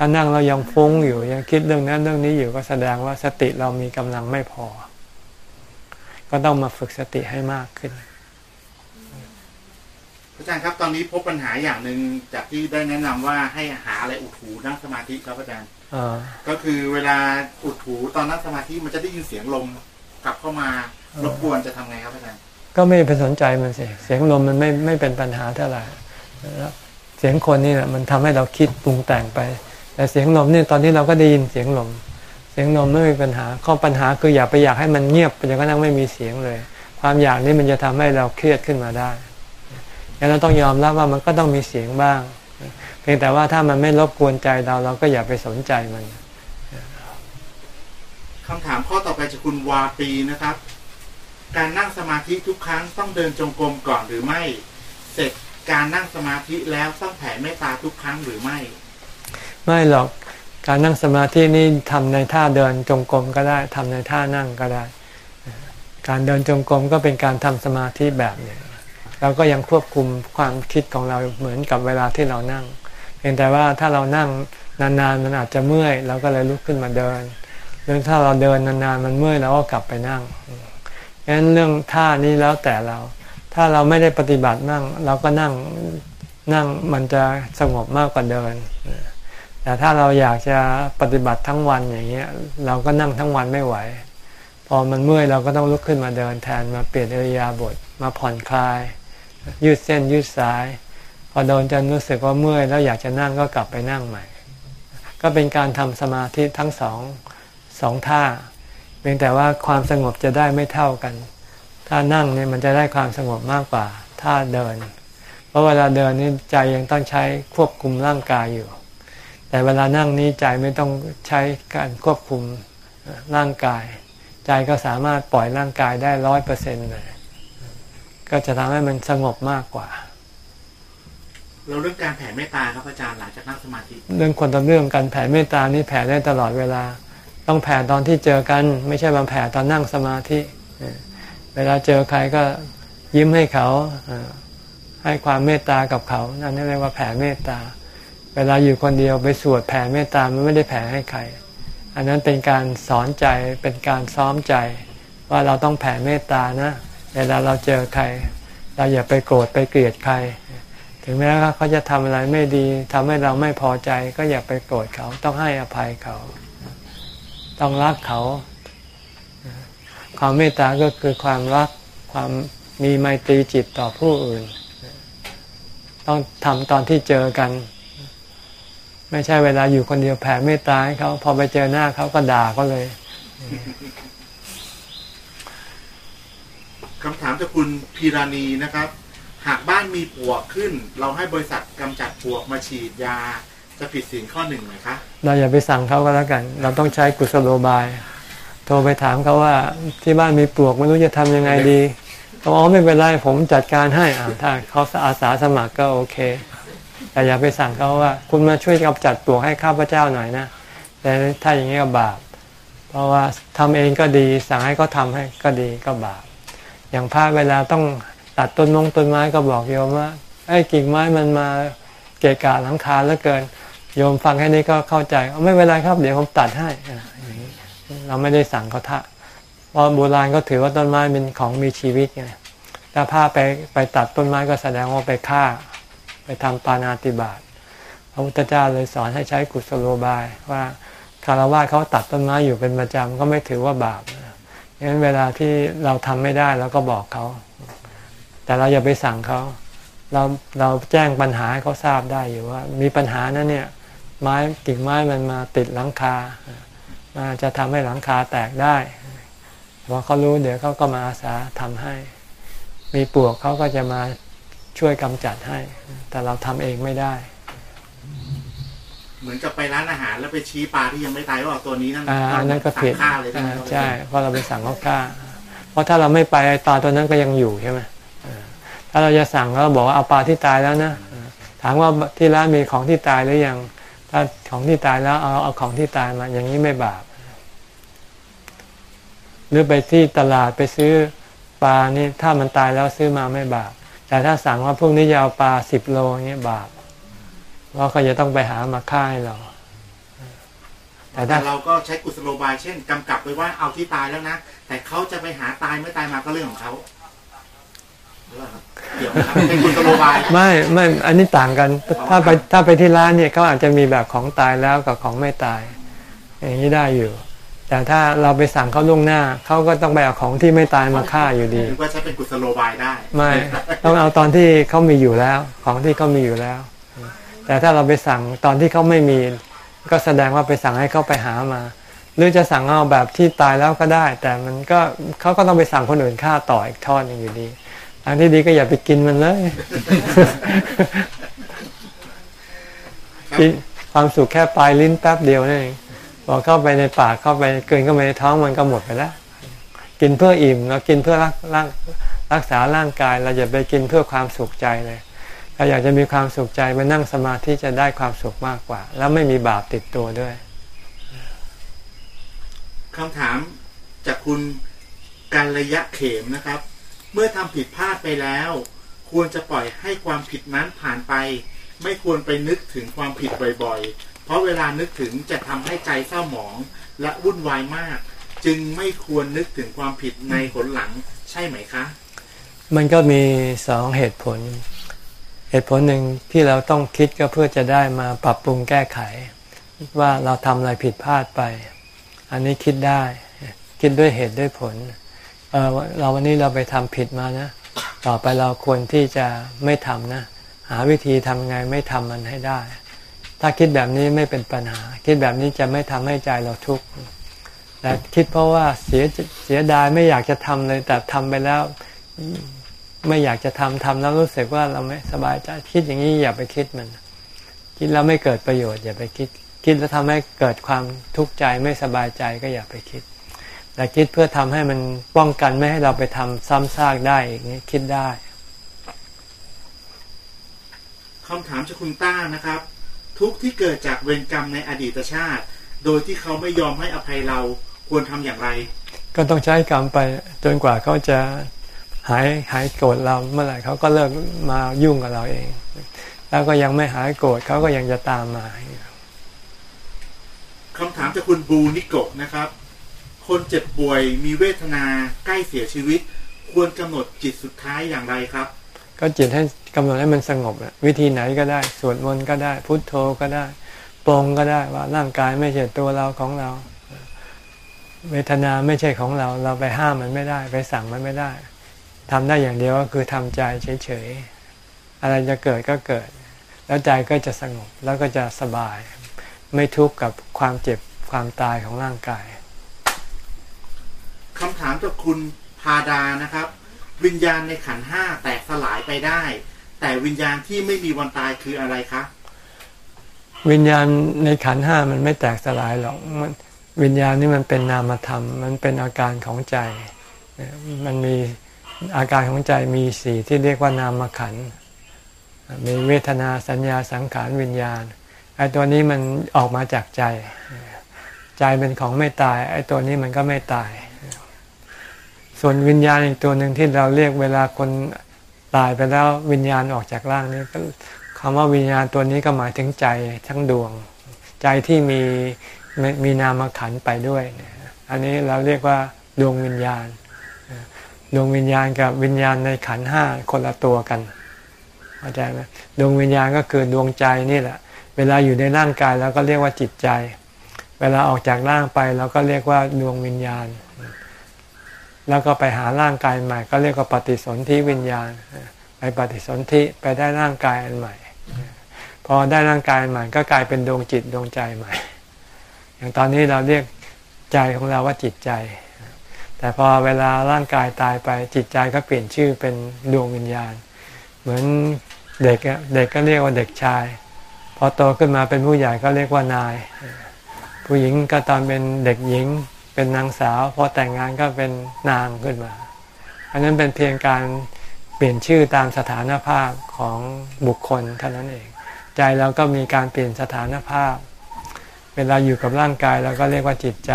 ถ้านั่งเรายังฟุ้งอยู่ยังคิดเรื่องนั้นเรื่องนี้อยู่ก็แสดงว่าสติเรามีกำลังไม่พอ ก็ต้องมาฝึกสติให้มากขึ้นอาจารย์ครับตอนนี้พบปัญหาอย่างหนึ่งจากที่ได้แนะนำว่าให้หาอะไรอุดหูนั่งสมาธิครับอาจารย์ก็คือเวลาอุดหูตอนนั่งสมาธิมันจะได้ยินเสียงลมกลับเข้ามารบกวนจะทำไงครับอาจารย์ก็ไม่ไปสนใจมันสิเสียงลมมันไม่ไม่เป็นปัญหาเท่าไหร่เสียงคนนี่แหละมันทำให้เราคิดปรุงแต่งไป แต่เสียงลมนี่ตอนที่เราก็ได้ยินเสียงลม เสียงลมไม่มีปัญหา ข้อปัญหาคืออย่าไปอยากให้มันเงียบจนกระทั่งไม่มีเสียงเลย ความอยากนี้มันจะทำให้เราเครียดขึ้นมาได้ดังนั้นต้องยอมรับว่ามันก็ต้องมีเสียงบ้าง เพียงแต่ว่าถ้ามันไม่รบกวนใจเราเราก็อย่าไปสนใจมันคำถามข้อต่อไปจากคุณวาปีนะครับ การนั่งสมาธิทุกครั้งต้องเดินจงกรมก่อนหรือไม่ เสร็จการนั่งสมาธิแล้วต้องแผ่เมตตาทุกครั้งหรือไม่ ไม่หรอกการนั่งสมาธินี่ทำในท่าเดินจงกรมก็ได้ทำในท่านั่งก็ได้ การเดินจงกรมก็เป็นการทำสมาธิแบบหนึ่งเราก็ยังควบคุมความคิดของเราเหมือนกับเวลาที่เรานั่งเพียงแต่ว่าถ้าเรานั่งนานๆมันอาจจะเมื่อยเราก็เลยลุกขึ้นมาเดินหรือถ้าเราเดินนานๆมันเมื่อยเราก็กลับไปนั่งงั้นเรื่องท่านี้แล้วแต่เรา ถ้าเราไม่ได้ปฏิบัตินั่ง เราก็นั่งนั่งมันจะสงบมากกว่าเดิน แต่ถ้าเราอยากจะปฏิบัติทั้งวันอย่างเงี้ยเราก็นั่งทั้งวันไม่ไหว พอมันเมื่อยเราก็ต้องลุกขึ้นมาเดินแทนมาเปลี่ยนอริยาบทมาผ่อนคลาย ยืดเส้นยืดสาย พอโดนจนรู้สึกว่าเมื่อยแล้วอยากจะนั่งก็กลับไปนั่งใหม่ ก็เป็นการทำสมาธิทั้งสองสองท่าเพียงแต่ว่าความสงบจะได้ไม่เท่ากัน ถ้านั่งเนี่ยมันจะได้ความสงบมากกว่า ถ้าเดิน เพราะเวลาเดินนี่ใจยังต้องใช้ควบคุมร่างกายอยู่ แต่เวลานั่งนี้ใจไม่ต้องใช้การควบคุมร่างกาย ใจก็สามารถปล่อยร่างกายได้ร้อยเปอร์เซ็นต์เลยก็จะทำให้มันสงบมากกว่า เราเรื่องการแผ่เมตตาครับอาจารย์หลังจากนั่งสมาธิเรื่องคนละเรื่องกันแผ่เมตตานี่แผ่ได้ตลอดเวลา ต้องแผ่ตอนที่เจอกัน ไม่ใช่มาแผ่ตอนนั่งสมาธิเออเวลาเจอใครก็ยิ้มให้เขาเออให้ความเมตตากับเขานั่นเรียกว่าแผ่เมตตา เวลาอยู่คนเดียวไปสวดแผ่เมตตามันไม่ได้แผ่ให้ใคร อันนั้นเป็นการสอนใจเป็นการซ้อมใจ ว่าเราต้องแผ่เมตตานะเวลาเราเจอใคร เราอย่าไปโกรธไปเกลียดใคร ถึงแม้ว่าเขาจะทำอะไรไม่ดีทำให้เราไม่พอใจ ก็อย่าไปโกรธเขาต้องให้อภัยเขา ต้องรักเขา ความเมตตาก็คือความรักความมีไมตรีจิตต่อผู้อื่น ต้องทำตอนที่เจอกัน ไม่ใช่เวลาอยู่คนเดียวแผ่เมตตาให้เขาพอไปเจอหน้าเขาก็ด่าก็เลยคำถามจากคุณพีรานีนะครับ หากบ้านมีปลวกขึ้น เราให้บริษัทกำจัดปลวกมาฉีดยาจะผิดศีลข้อหนึ่งไหมคะเราอย่าไปสั่งเขาก็แล้วกัน เราต้องใช้กุศโลบาย โทรไปถามเขาว่าที่บ้านมีปลวกไม่รู้จะทำยังไงดีเขาบอกอ๋อไม่เป็นไรผมจัดการให้อ่าถ้าเขาอาสาสมัครก็โอเค แต่อย่าไปสั่งเขาว่า คุณมาช่วยกำจัดปลวกให้ข้าพเจ้าหน่อยนะ แต่ถ้าอย่างนี้ก็บาป เพราะว่าทำเองก็ดี สั่งให้เขาทาให้ก็ดีก็บาป อย่างพระเวลาต้องตัดต้นมงต้นไม้ก็บอกโยมว่าไอ้กิ่งไม้มันมาเกะกะหลังคาแล้วเกิน โยมฟังแค่นี้ก็เข้าใจไม่เป็นไรครับเดี๋ยวผมตัดให้เราไม่ได้สั่งเขาทะเพราะโบราณก็ถือว่าต้นไม้เป็นของมีชีวิตไงถ้าพาไปไปตัดต้นไม้ก็แสดงว่าไปฆ่า ไปทำปานาติบาตพระพุทธเจ้าเลยสอนให้ใช้กุศโลบายว่าคารวะเขาตัดต้นไม้อยู่เป็นประจำก็ไม่ถือว่าบาปงั้นเวลาที่เราทำไม่ได้เราก็บอกเขา แต่เราอย่าไปสั่งเขาเราเราแจ้งปัญหาให้เขาทราบได้อยู่ว่า มีปัญหานั้นเนี่ยไม้กิ่งไม้มันมาติดหลังคามาจะทำให้หลังคาแตกได้พอเขารู้เดี๋ยวเขาก็มาอาสาทำให้ มีปลวกเขาก็จะมา ช่วยกำจัดให้ แต่เราทำเองไม่ได้ เหมือนกับไปร้านอาหารแล้วไปชี้ปลาที่ยังไม่ตายว่าเอาตัวนี้นั่นอ่าอันนั้นก็ผิดสั่งฆ่าเลยนะอ่าใช่เพราะเราไปสั่งเขาฆ่า เพราะถ้าเราไม่ไปไอ้ปลาตัวนั้นก็ยังอยู่ใช่ไหมอ่าถ้าเราจะสั่งเราบอกว่าเอาปลาที่ตายแล้วนะอ่าถามว่าที่ร้านมีของที่ตายหรือยังถ้าของที่ตายแล้วเอาเอาของที่ตายมาอย่างนี้ไม่บาปหรือไปที่ตลาดไปซื้อปลานี่ถ้ามันตายแล้วซื้อมาไม่บาป แต่ถ้าสั่งว่าพรุ่งนี้จะเอาปลาสิบโลอย่างเงี้ยบาปเพราะเขาจะต้องไปหามาฆ่าให้เราแต่แต่ถ้าเราก็ใช้กุศโลบายเช่นกำกับไปว่าเอาที่ตายแล้วนะ แต่เขาจะไปหาตายไม่ตายมาก็เรื่องของเขาหรือเปล่าครับเกี่ยวนะครับเป็นกุศโลบายไม่ไม่อันนี้ต่างกัน ถ้าไปถ้าไปที่ร้านเนี่ยเขาอาจจะมีแบบของตายแล้วกับของไม่ตาย อย่างนี้ได้อยู่ แต่ถ้าเราไปสั่งเขาล่วงหน้า เขาก็ต้องไปเอาของที่ไม่ตายมาฆ่าอยู่ดีหรือว่าใช้เป็นกุศโลบายได้ ไม่ ต้องเอาตอนที่เขามีอยู่แล้ว ของที่เขามีอยู่แล้ว แต่ถ้าเราไปสั่งตอนที่เขาไม่มี ก็แสดงว่าไปสั่งให้เขาไปหามา หรือจะสั่งเอาแบบที่ตายแล้วก็ได้ แต่มันก็เขาก็ต้องไปสั่งคนอื่นฆ่าต่ออีกทอดหนึงอยู่ดีทางที่ดีก็อย่าไปกินมันเลยกินความสุขแค่ปลายลิ้นแป๊บเดียวนี่นเอง พอเข้าไปในปากเข้าไปเกินเข้าไปในท้องมันก็หมดไปแล้ว กินเพื่ออิ่มเรากินเพื่อรักรักรักษาร่างกายเราจะไปกินเพื่อความสุขใจเลยเราอยากจะมีความสุขใจไปนั่งสมาธิจะได้ความสุขมากกว่า แล้วไม่มีบาปติดตัวด้วยคำถามจากคุณการระยะเขมนะครับ เมื่อทำผิดพลาดไปแล้ว ควรจะปล่อยให้ความผิดนั้นผ่านไป ไม่ควรไปนึกถึงความผิดบ่อย เพราะเวลานึกถึงจะทำให้ใจเศร้าหมองและวุ่นวายมาก จึงไม่ควรนึกถึงความผิดในผลหลังใช่ไหมคะ มันก็มีสองเหตุผล เหตุผลหนึ่งที่เราต้องคิดก็เพื่อจะได้มาปรับปรุงแก้ไข ว่าเราทำอะไรผิดพลาดไป อันนี้คิดได้ คิดด้วยเหตุด้วยผลเออเราวันนี้เราไปทำผิดมานะ ต่อไปเราควรที่จะไม่ทำนะ หาวิธีทำไงไม่ทำมันให้ได้ ถ้าคิดแบบนี้ไม่เป็นปัญหา คิดแบบนี้จะไม่ทำให้ใจเราทุกข์แต่คิดเพราะว่าเสียเสียดายไม่อยากจะทำเลย แต่ทำไปแล้ว ไม่อยากจะทำทำแล้วรู้สึกว่าเราไม่สบายใจคิดอย่างนี้อย่าไปคิดมัน คิดแล้วไม่เกิดประโยชน์อย่าไปคิด คิดแล้วทำให้เกิดความทุกข์ใจไม่สบายใจก็อย่าไปคิดแต่คิดเพื่อทำให้มันป้องกันไม่ให้เราไปทำซ้ำซากได้อีกนี้คิดได้คำถามจากคุณต้านะครับ ทุกข์ที่เกิดจากเวรกรรมในอดีตชาติ โดยที่เขาไม่ยอมให้อภัยเราควรทำอย่างไร ก็ต้องใช้กรรมไปจนกว่าเขาจะหายหายโกรธเราเมื่อไหร่เขาก็เลิกมายุ่งกับเราเอง แล้วก็ยังไม่หายโกรธเขาก็ยังจะตามมาคำถามจากคุณบูนิโกะนะครับ คนเจ็บป่วยมีเวทนาใกล้เสียชีวิต ควรกำหนดจิตสุดท้ายอย่างไรครับ ก็จิตให้กำหนดให้มันสงบอะวิธีไหนก็ได้สวดมนต์ก็ได้ พุทโธก็ได้ปรงก็ได้ว่าร่างกายไม่ใช่ตัวเราของเรา เวทนาไม่ใช่ของเรา เราไปห้ามมันไม่ได้ ไปสั่งมันไม่ได้ทำได้อย่างเดียวก็คือทำใจเฉยๆอะไรจะเกิดก็เกิด แล้วใจก็จะสงบแล้วก็จะสบาย ไม่ทุกข์กับความเจ็บความตายของร่างกายคำถามจากคุณพาดานะครับ วิญญาณในขันห้าแตกสลายไปได้ แต่วิญญาณที่ไม่มีวันตายคืออะไรคะ วิญญาณในขันห้ามันไม่แตกสลายหรอกมันวิญญาณนี่มันเป็นนามธรรม มันเป็นอาการของใจ มันมีอาการของใจมีสี่ที่เรียกว่านามขัน มีเวทนาสัญญาสังขารวิญญาณ ไอ้ตัวนี้มันออกมาจากใจ ใจเป็นของไม่ตาย ไอ้ตัวนี้มันก็ไม่ตาย ส่วนวิญญาณอีกตัวหนึ่งที่เราเรียกเวลาคนตายไปแล้ววิญญาณออกจากร่างนี้ก็คำว่าวิญญาณตัวนี้ก็หมายถึงใจทั้งดวง ใจที่มีมีนามขันไปด้วย อันนี้เราเรียกว่าดวงวิญญาณ ดวงวิญญาณกับวิญญาณในขันห้าคนละตัวกันเข้าใจไหมดวงวิญญาณก็คือดวงใจนี่แหละ เวลาอยู่ในร่างกายเราก็เรียกว่าจิตใจ เวลาออกจากร่างไปเราก็เรียกว่าดวงวิญญาณ แล้วก็ไปหาร่างกายใหม่ ก็เรียกว่าปฏิสนธิวิญญาณ ไปปฏิสนธิไปได้ร่างกายอันใหม่ พอได้ร่างกายใหม่ก็กลายเป็นดวงจิตดวงใจใหม่ อย่างตอนนี้เราเรียกใจของเราว่าจิตใจ แต่พอเวลาร่างกายตายไปจิตใจก็เปลี่ยนชื่อเป็นดวงวิญญาณ เหมือนเด็กเด็กก็เรียกว่าเด็กชาย พอโตขึ้นมาเป็นผู้ใหญ่ก็เรียกว่านาย ผู้หญิงก็ตอนเป็นเด็กหญิง เป็นนางสาวพอแต่งงานก็เป็นนางขึ้นมา อันนั้นเป็นเพียงการเปลี่ยนชื่อตามสถานภาพของบุคคลเท่านั้นเอง ใจเราก็มีการเปลี่ยนสถานภาพ เวลาอยู่กับร่างกายเราก็เรียกว่าจิตใจ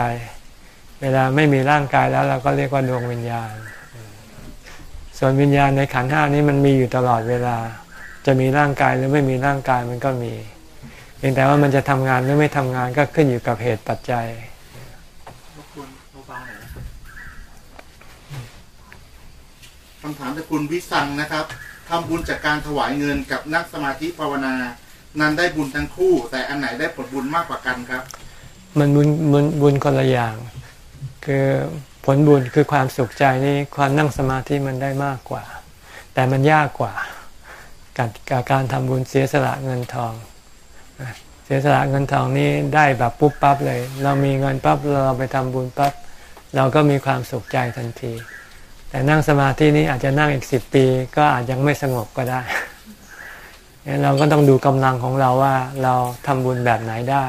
เวลาไม่มีร่างกายแล้วเราก็เรียกว่าดวงวิญญาณ ส่วนวิญญาณในขันห้านี้มันมีอยู่ตลอดเวลา จะมีร่างกายหรือไม่มีร่างกายมันก็มีเพียงแต่ว่ามันจะทำงานหรือไม่ทำงานก็ขึ้นอยู่กับเหตุปัจจัย รบกวนเบาๆหน่อยนะครับ คำถามจากคุณวิสังนะครับทำบุญจากการถวายเงินกับนั่งสมาธิภาวนา นั้นได้บุญทั้งคู่ แต่อันไหนได้ผลบุญมากกว่ากันครับ มันบุญบุญบุญคนละอย่าง คือผลบุญคือความสุขใจนี่ความนั่งสมาธิมันได้มากกว่า แต่มันยากกว่ากับกับการทำบุญเสียสละเงินทอง เสียสละเงินทองนี่ได้แบบปุ๊บปั๊บเลย เรามีเงินปั๊บเราไปทำบุญปั๊บเราก็มีความสุขใจทันที แต่นั่งสมาธินี้อาจจะนั่งอีกสิบปี ก็อาจยังไม่สงบก็ได้งั้นเราก็ต้องดูกำลังของเราว่าเราทำบุญแบบไหนได้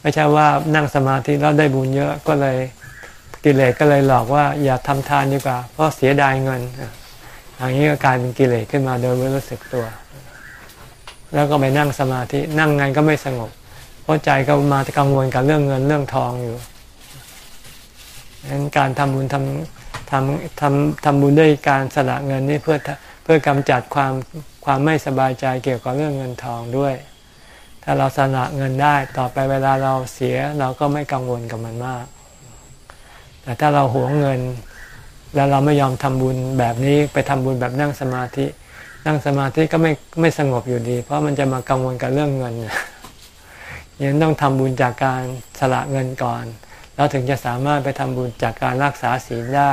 ไม่ใช่ว่านั่งสมาธิแล้วได้บุญเยอะก็เลยกิเลสก็เลยหลอกว่าอย่าทำทานดีกว่า เพราะเสียดายเงินอย่างนี้ก็กลายเป็นกิเลสขึ้นมาโดยไม่รู้สึกตัว แล้วก็ไปนั่งสมาธินั่งไงก็ไม่สงบเพราะใจก็มากังวลกับเรื่องเงินเรื่องทองอยู่ดังนั้นการทำบุญทำ ทำทำทำบุญด้วยการสละเงินนี่เพื่อเพื่อกำจัดความความไม่สบายใจเกี่ยวกับเรื่องเงินทองด้วย ถ้าเราสละเงินได้ต่อไปเวลาเราเสียเราก็ไม่กังวลกับมันมาก แต่ถ้าเราหวงเงิน แล้วเราไม่ยอมทำบุญแบบนี้ไปทำบุญแบบนั่งสมาธิ นั่งสมาธิก็ไม่ไม่สงบอยู่ดี เพราะมันจะมากังวลกับเรื่องเงินยังต้องทำบุญจากการสละเงินก่อน แล้วถึงจะสามารถไปทำบุญจากการรักษาศีลได้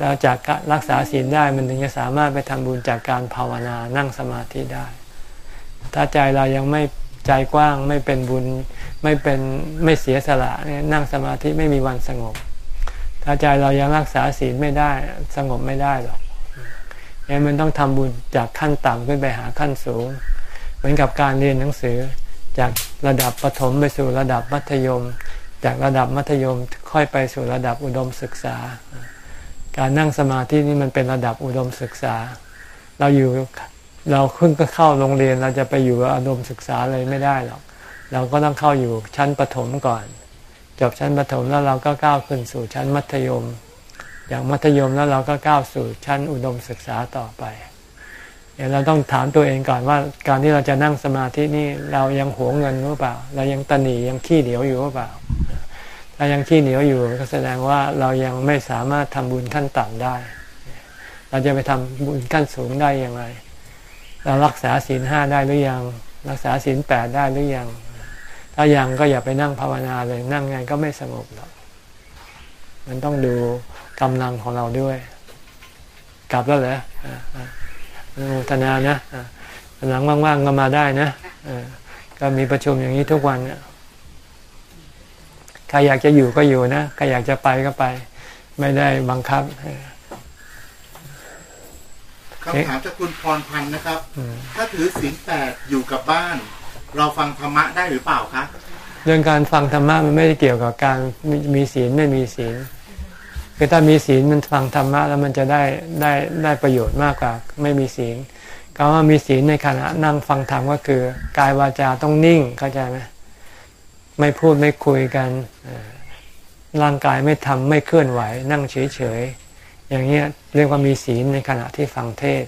แล้วจากรักษาศีลได้มันถึงจะสามารถไปทำบุญจากการภาวนานั่งสมาธิได้ ถ้าใจเรายังไม่ใจกว้างไม่เป็นบุญไม่เป็นไม่เสียสละนั่งสมาธิไม่มีวันสงบ ถ้าใจเรายังรักษาศีลไม่ได้สงบไม่ได้หรอกเนี่ยมันต้องทำบุญจากขั้นต่ำขึ้นไปหาขั้นสูง เหมือนกับการเรียนหนังสือจากระดับประถมไปสู่ระดับมัธยม จากระดับมัธยมค่อยไปสู่ระดับอุดมศึกษา การนั่งสมาธินี่มันเป็นระดับอุดมศึกษา เราอยู่เราเพิ่งก็เข้าโรงเรียนเราจะไปอยู่อุดมศึกษาเลยไม่ได้หรอกเราก็ต้องเข้าอยู่ชั้นประถมก่อน จบชั้นประถมแล้วเราก็ก้าวขึ้นสู่ชั้นมัธยม อย่างมัธยมแล้วเราก็ก้าวสู่ชั้นอุดมศึกษาต่อไปเดี๋ยวเราต้องถามตัวเองก่อนว่า การที่เราจะนั่งสมาธินี่เรายังหวงเงินหรือเปล่า เรายังตนียังขี้เหนียวอยู่หรือเปล่า ถ้ายังขี้เหนียวอยู่ก็แสดงว่าเรายังไม่สามารถทำบุญขั้นต่ำได้ เราจะไปทำบุญขั้นสูงได้อย่างไร เรารักษาศีลห้าได้หรือยัง รักษาศีลแปดได้หรือยัง ถ้ายังก็อย่าไปนั่งภาวนาเลยนั่งไงก็ไม่สงบหรอกมันต้องดูกำลังของเราด้วย กลับแล้วเหรออนุโมทนานะหลังว่างๆก็มาได้นะก็มีประชุมอย่างนี้ทุกวันเนี่ย ใครอยากจะอยู่ก็อยู่นะใครอยากจะไปก็ไป ไม่ได้บังคับคำถามจากคุณพรพันธ์นะครับ ถ้าถือศีลแปดอยู่กับบ้าน เราฟังธรรมะได้หรือเปล่าคะเรื่องการฟังธรรมะมันไม่ได้เกี่ยวกับการมีศีลไม่มีศีลคือถ้ามีศีลมันฟังธรรมะแล้วมันจะได้ได้ได้ประโยชน์มากกว่า ไม่มีศีลคำว่ามีศีลในขณะนั่งฟังธรรมก็คือกายวาจาต้องนิ่งเข้าใจไหม ไม่พูดไม่คุยกันร่างกายไม่ทำไม่เคลื่อนไหว นั่งเฉยๆอย่างเงี้ยเรียกว่ามีศีลในขณะที่ฟังเทศ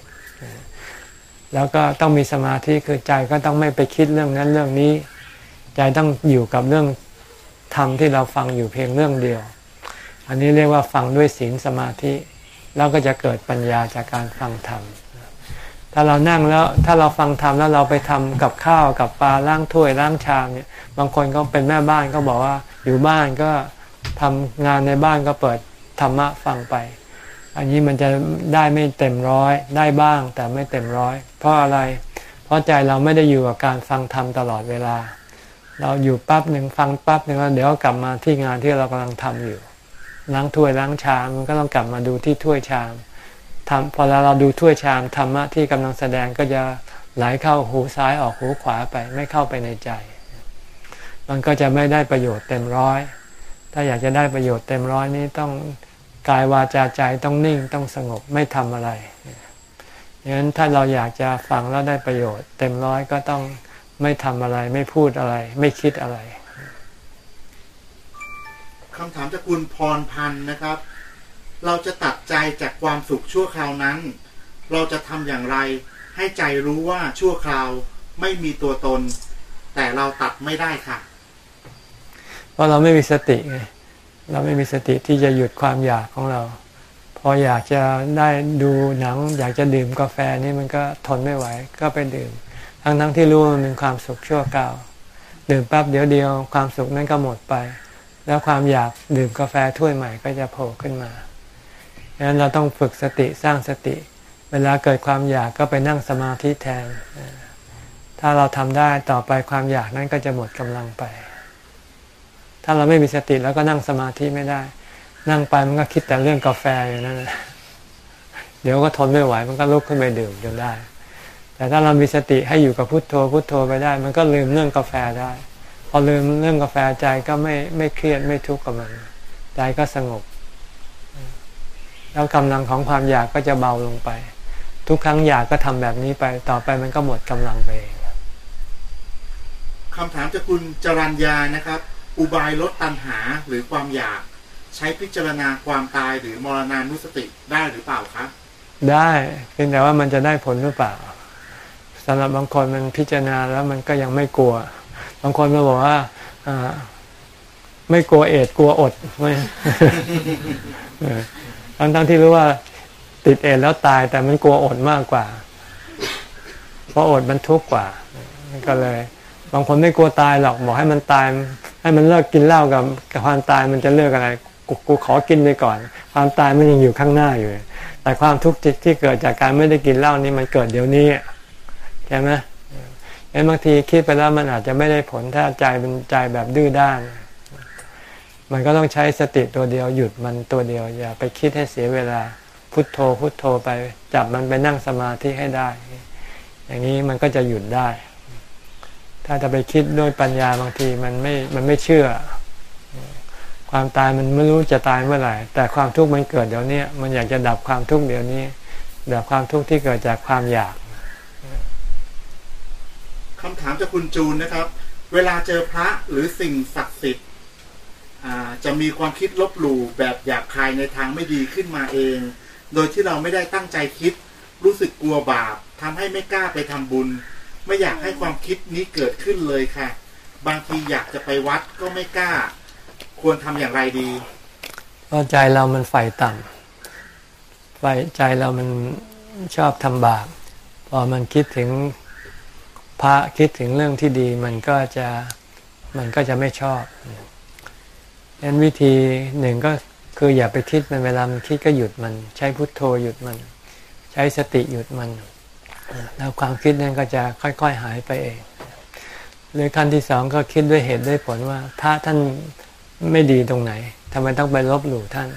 แล้วก็ต้องมีสมาธิคือใจก็ต้องไม่ไปคิดเรื่องนั้นเรื่องนี้ ใจต้องอยู่กับเรื่องธรรมที่เราฟังอยู่เพียงเรื่องเดียว อันนี้เรียกว่าฟังด้วยศีลสมาธิ แล้วก็จะเกิดปัญญาจากการฟังธรรม ถ้าเรานั่งแล้วถ้าเราฟังธรรมแล้วเราไปทำกับข้าวกับปลาล้างถ้วยล้างชามเนี่ย บางคนก็เป็นแม่บ้านก็บอกว่าอยู่บ้านก็ทำงานในบ้านก็เปิดธรรมะฟังไป อันนี้มันจะได้ไม่เต็มร้อยได้บ้างแต่ไม่เต็มร้อย เพราะอะไร เพราะใจเราไม่ได้อยู่กับการฟังธรรมตลอดเวลา เราอยู่ปั๊บหนึ่งฟังปั๊บหนึ่งแล้วเดี๋ยวกลับมาที่งานที่เรากำลังทำอยู่ล้างถ้วยล้างชามมันก็ต้องกลับมาดูที่ถ้วยชาม ทำพอเราดูถ้วยชามธรรมะที่กำลังแสดงก็จะไหลเข้าหูซ้ายออกหูขวาไปไม่เข้าไปในใจ มันก็จะไม่ได้ประโยชน์เต็มร้อย ถ้าอยากจะได้ประโยชน์เต็มร้อยนี้ต้องกายวาจาใจต้องนิ่งต้องสงบไม่ทำอะไรดังนั้นถ้าเราอยากจะฟังแล้วได้ประโยชน์ เต็มร้อยก็ต้องไม่ทำอะไร ไม่พูดอะไร ไม่คิดอะไรคำถามจากคุณพรพันธ์นะครับ เราจะตัดใจจากความสุขชั่วคราวนั้น เราจะทำอย่างไร ให้ใจรู้ว่าชั่วคราวไม่มีตัวตน แต่เราตัดไม่ได้ค่ะ เพราะเราไม่มีสติไงเราไม่มีสติที่จะหยุดความอยากของเรา พออยากจะได้ดูหนัง อยากจะดื่มกาแฟนี่มันก็ทนไม่ไหว ก็ไปดื่ม ทั้งทั้งที่รู้ว่ามันเป็นความสุขชั่วคราวดื่มปั๊บเดียวเดียวความสุขนั้นก็หมดไป แล้วความอยากดื่มกาแฟถ้วยใหม่ก็จะโผล่ขึ้นมา ดังนั้นเราต้องฝึกสติสร้างสติ เวลาเกิดความอยากก็ไปนั่งสมาธิแทน ถ้าเราทำได้ต่อไปความอยากนั้นก็จะหมดกำลังไป ถ้าเราไม่มีสติแล้วก็นั่งสมาธิไม่ได้ นั่งไปมันก็คิดแต่เรื่องกาแฟอยู่นั่นแหละเดี๋ยวก็ทนไม่ไหวมันก็ลุกขึ้นไปดื่มจนได้ แต่ถ้าเรามีสติให้อยู่กับพุทโธพุทโธไปได้ มันก็ลืมเรื่องกาแฟได้ พอลืมเรื่องกาแฟใจก็ไม่ไม่เครียดไม่ทุกข์กับมัน ใจก็สงบ แล้วกำลังของความอยากก็จะเบาลงไป ทุกครั้งอยากก็ทำแบบนี้ไป ต่อไปมันก็หมดกำลังไปเองคำถามจากคุณจรัญญานะครับ อุบายลดตัณหาหรือความอยาก ใช้พิจารณาความตายหรือมรณานุสติได้หรือเปล่าครับได้เพียงแต่ว่ามันจะได้ผลหรือเปล่าสำหรับบางคนมันพิจารณาแล้วมันก็ยังไม่กลัว บางคนมาบอกว่าไม่กลัวเอดส์กลัวอดไม่เออ ทั้งทั้งที่รู้ว่าติดเอดส์แล้วตายแต่มันกลัวอดมากกว่า เพราะอดมันทุกข์กว่า ก็เลย บางคนไม่กลัวตายหรอกบอกให้มันตาย ให้มันเลิกกินเหล้ากับกับความตายมันจะเลิกอะไรกูกูขอกินไปก่อน ความตายมันยังอยู่ข้างหน้าอยู่ แต่ความทุกข์ที่ที่เกิดจากการไม่ได้กินเหล้านี่มันเกิดเดี๋ยวนี้ใช่ไหมเห็นบางทีคิดไปแล้วมันอาจจะไม่ได้ผลถ้าใจเป็นใจแบบดื้อด้าน มันก็ต้องใช้สติตัวเดียวหยุดมันตัวเดียว อย่าไปคิดให้เสียเวลาพุทโธพุทโธไป จับมันไปนั่งสมาธิให้ได้ อย่างนี้มันก็จะหยุดได้ ถ้าจะไปคิดด้วยปัญญาบางทีมันไม่มันไม่เชื่อ ความตายมันไม่รู้จะตายเมื่อไหร่ แต่ความทุกข์มันเกิดเดี๋ยวนี้มันอยากจะดับความทุกข์เดี๋ยวนี้ดับความทุกข์ที่เกิดจากความอยากคำถามจากคุณจูนนะครับ เวลาเจอพระหรือสิ่งศักดิ์สิทธิ์ จะมีความคิดลบหลู่แบบหยาบคายในทางไม่ดีขึ้นมาเอง โดยที่เราไม่ได้ตั้งใจคิด รู้สึกกลัวบาปทำให้ไม่กล้าไปทำบุญ ไม่อยากให้ความคิดนี้เกิดขึ้นเลยค่ะ บางทีอยากจะไปวัดก็ไม่กล้า ควรทำอย่างไรดีเพราะใจเรามันไฟต่ำไฟใจเรามันชอบทำบาปพอมันคิดถึงพระคิดถึงเรื่องที่ดีมันก็จะมันก็จะไม่ชอบ งนั้นวิธีหนึ่งก็คืออย่าไปคิดมันเวลามันคิดก็หยุดมัน ใช้พุทโธหยุดมัน ใช้สติหยุดมัน แล้วความคิดนั้นก็จะค่อยๆหายไปเองหรือขั้นที่สองก็คิดด้วยเหตุด้วยผลว่าพระท่านไม่ดีตรงไหนทำไมต้องไปลบหลู่ท่าน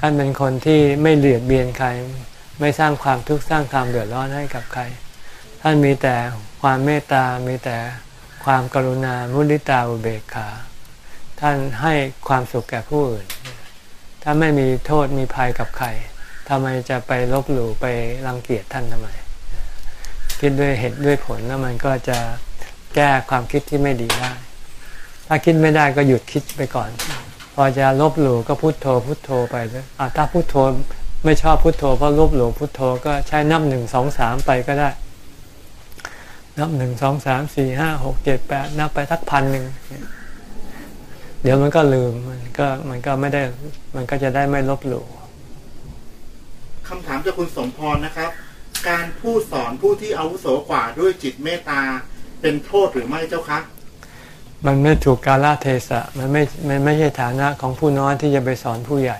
ท่านเป็นคนที่ไม่เลียดเบียนใคร ไม่สร้างความทุกข์สร้างความเดือดร้อนให้กับใคร ท่านมีแต่ความเมตตา มีแต่ความกรุณา มุนิตาอุเบกขา ท่านให้ความสุขแก่ผู้อื่น ถ้าไม่มีโทษมีภัยกับใครทำไมจะไปลบหลู่ไปรังเกียจท่านทำไม คิดด้วยเหตุด้วยผลแล้วมันก็จะแก้ความคิดที่ไม่ดีได้ ถ้าคิดไม่ได้ก็หยุดคิดไปก่อน พอจะลบหลู่ก็พุโทโธพุโทโธไปเลยถ้าพุโทโธไม่ชอบพุโทโธเพราะลบหลู่พุโทโธก็ใช้นับหนึ่งสองสามไปก็ได้ นับหนึ่งสองสามสี่ห้าหกเจ็ดแปดนับไปสักพันหนึ่ง เดี๋ยวมันก็ลืมมันก็มันก็ไม่ได้มันก็จะได้ไม่ลบหลู่คำถามจากคุณสมพรนะครับ การพูดสอนผู้ที่อาวุโสกว่าด้วยจิตเมตตาเป็นโทษหรือไม่เจ้าคะมันไม่ถูกกาลเทศะมันไม่มันไม่ใช่ฐานะของผู้น้อยที่จะไปสอนผู้ใหญ่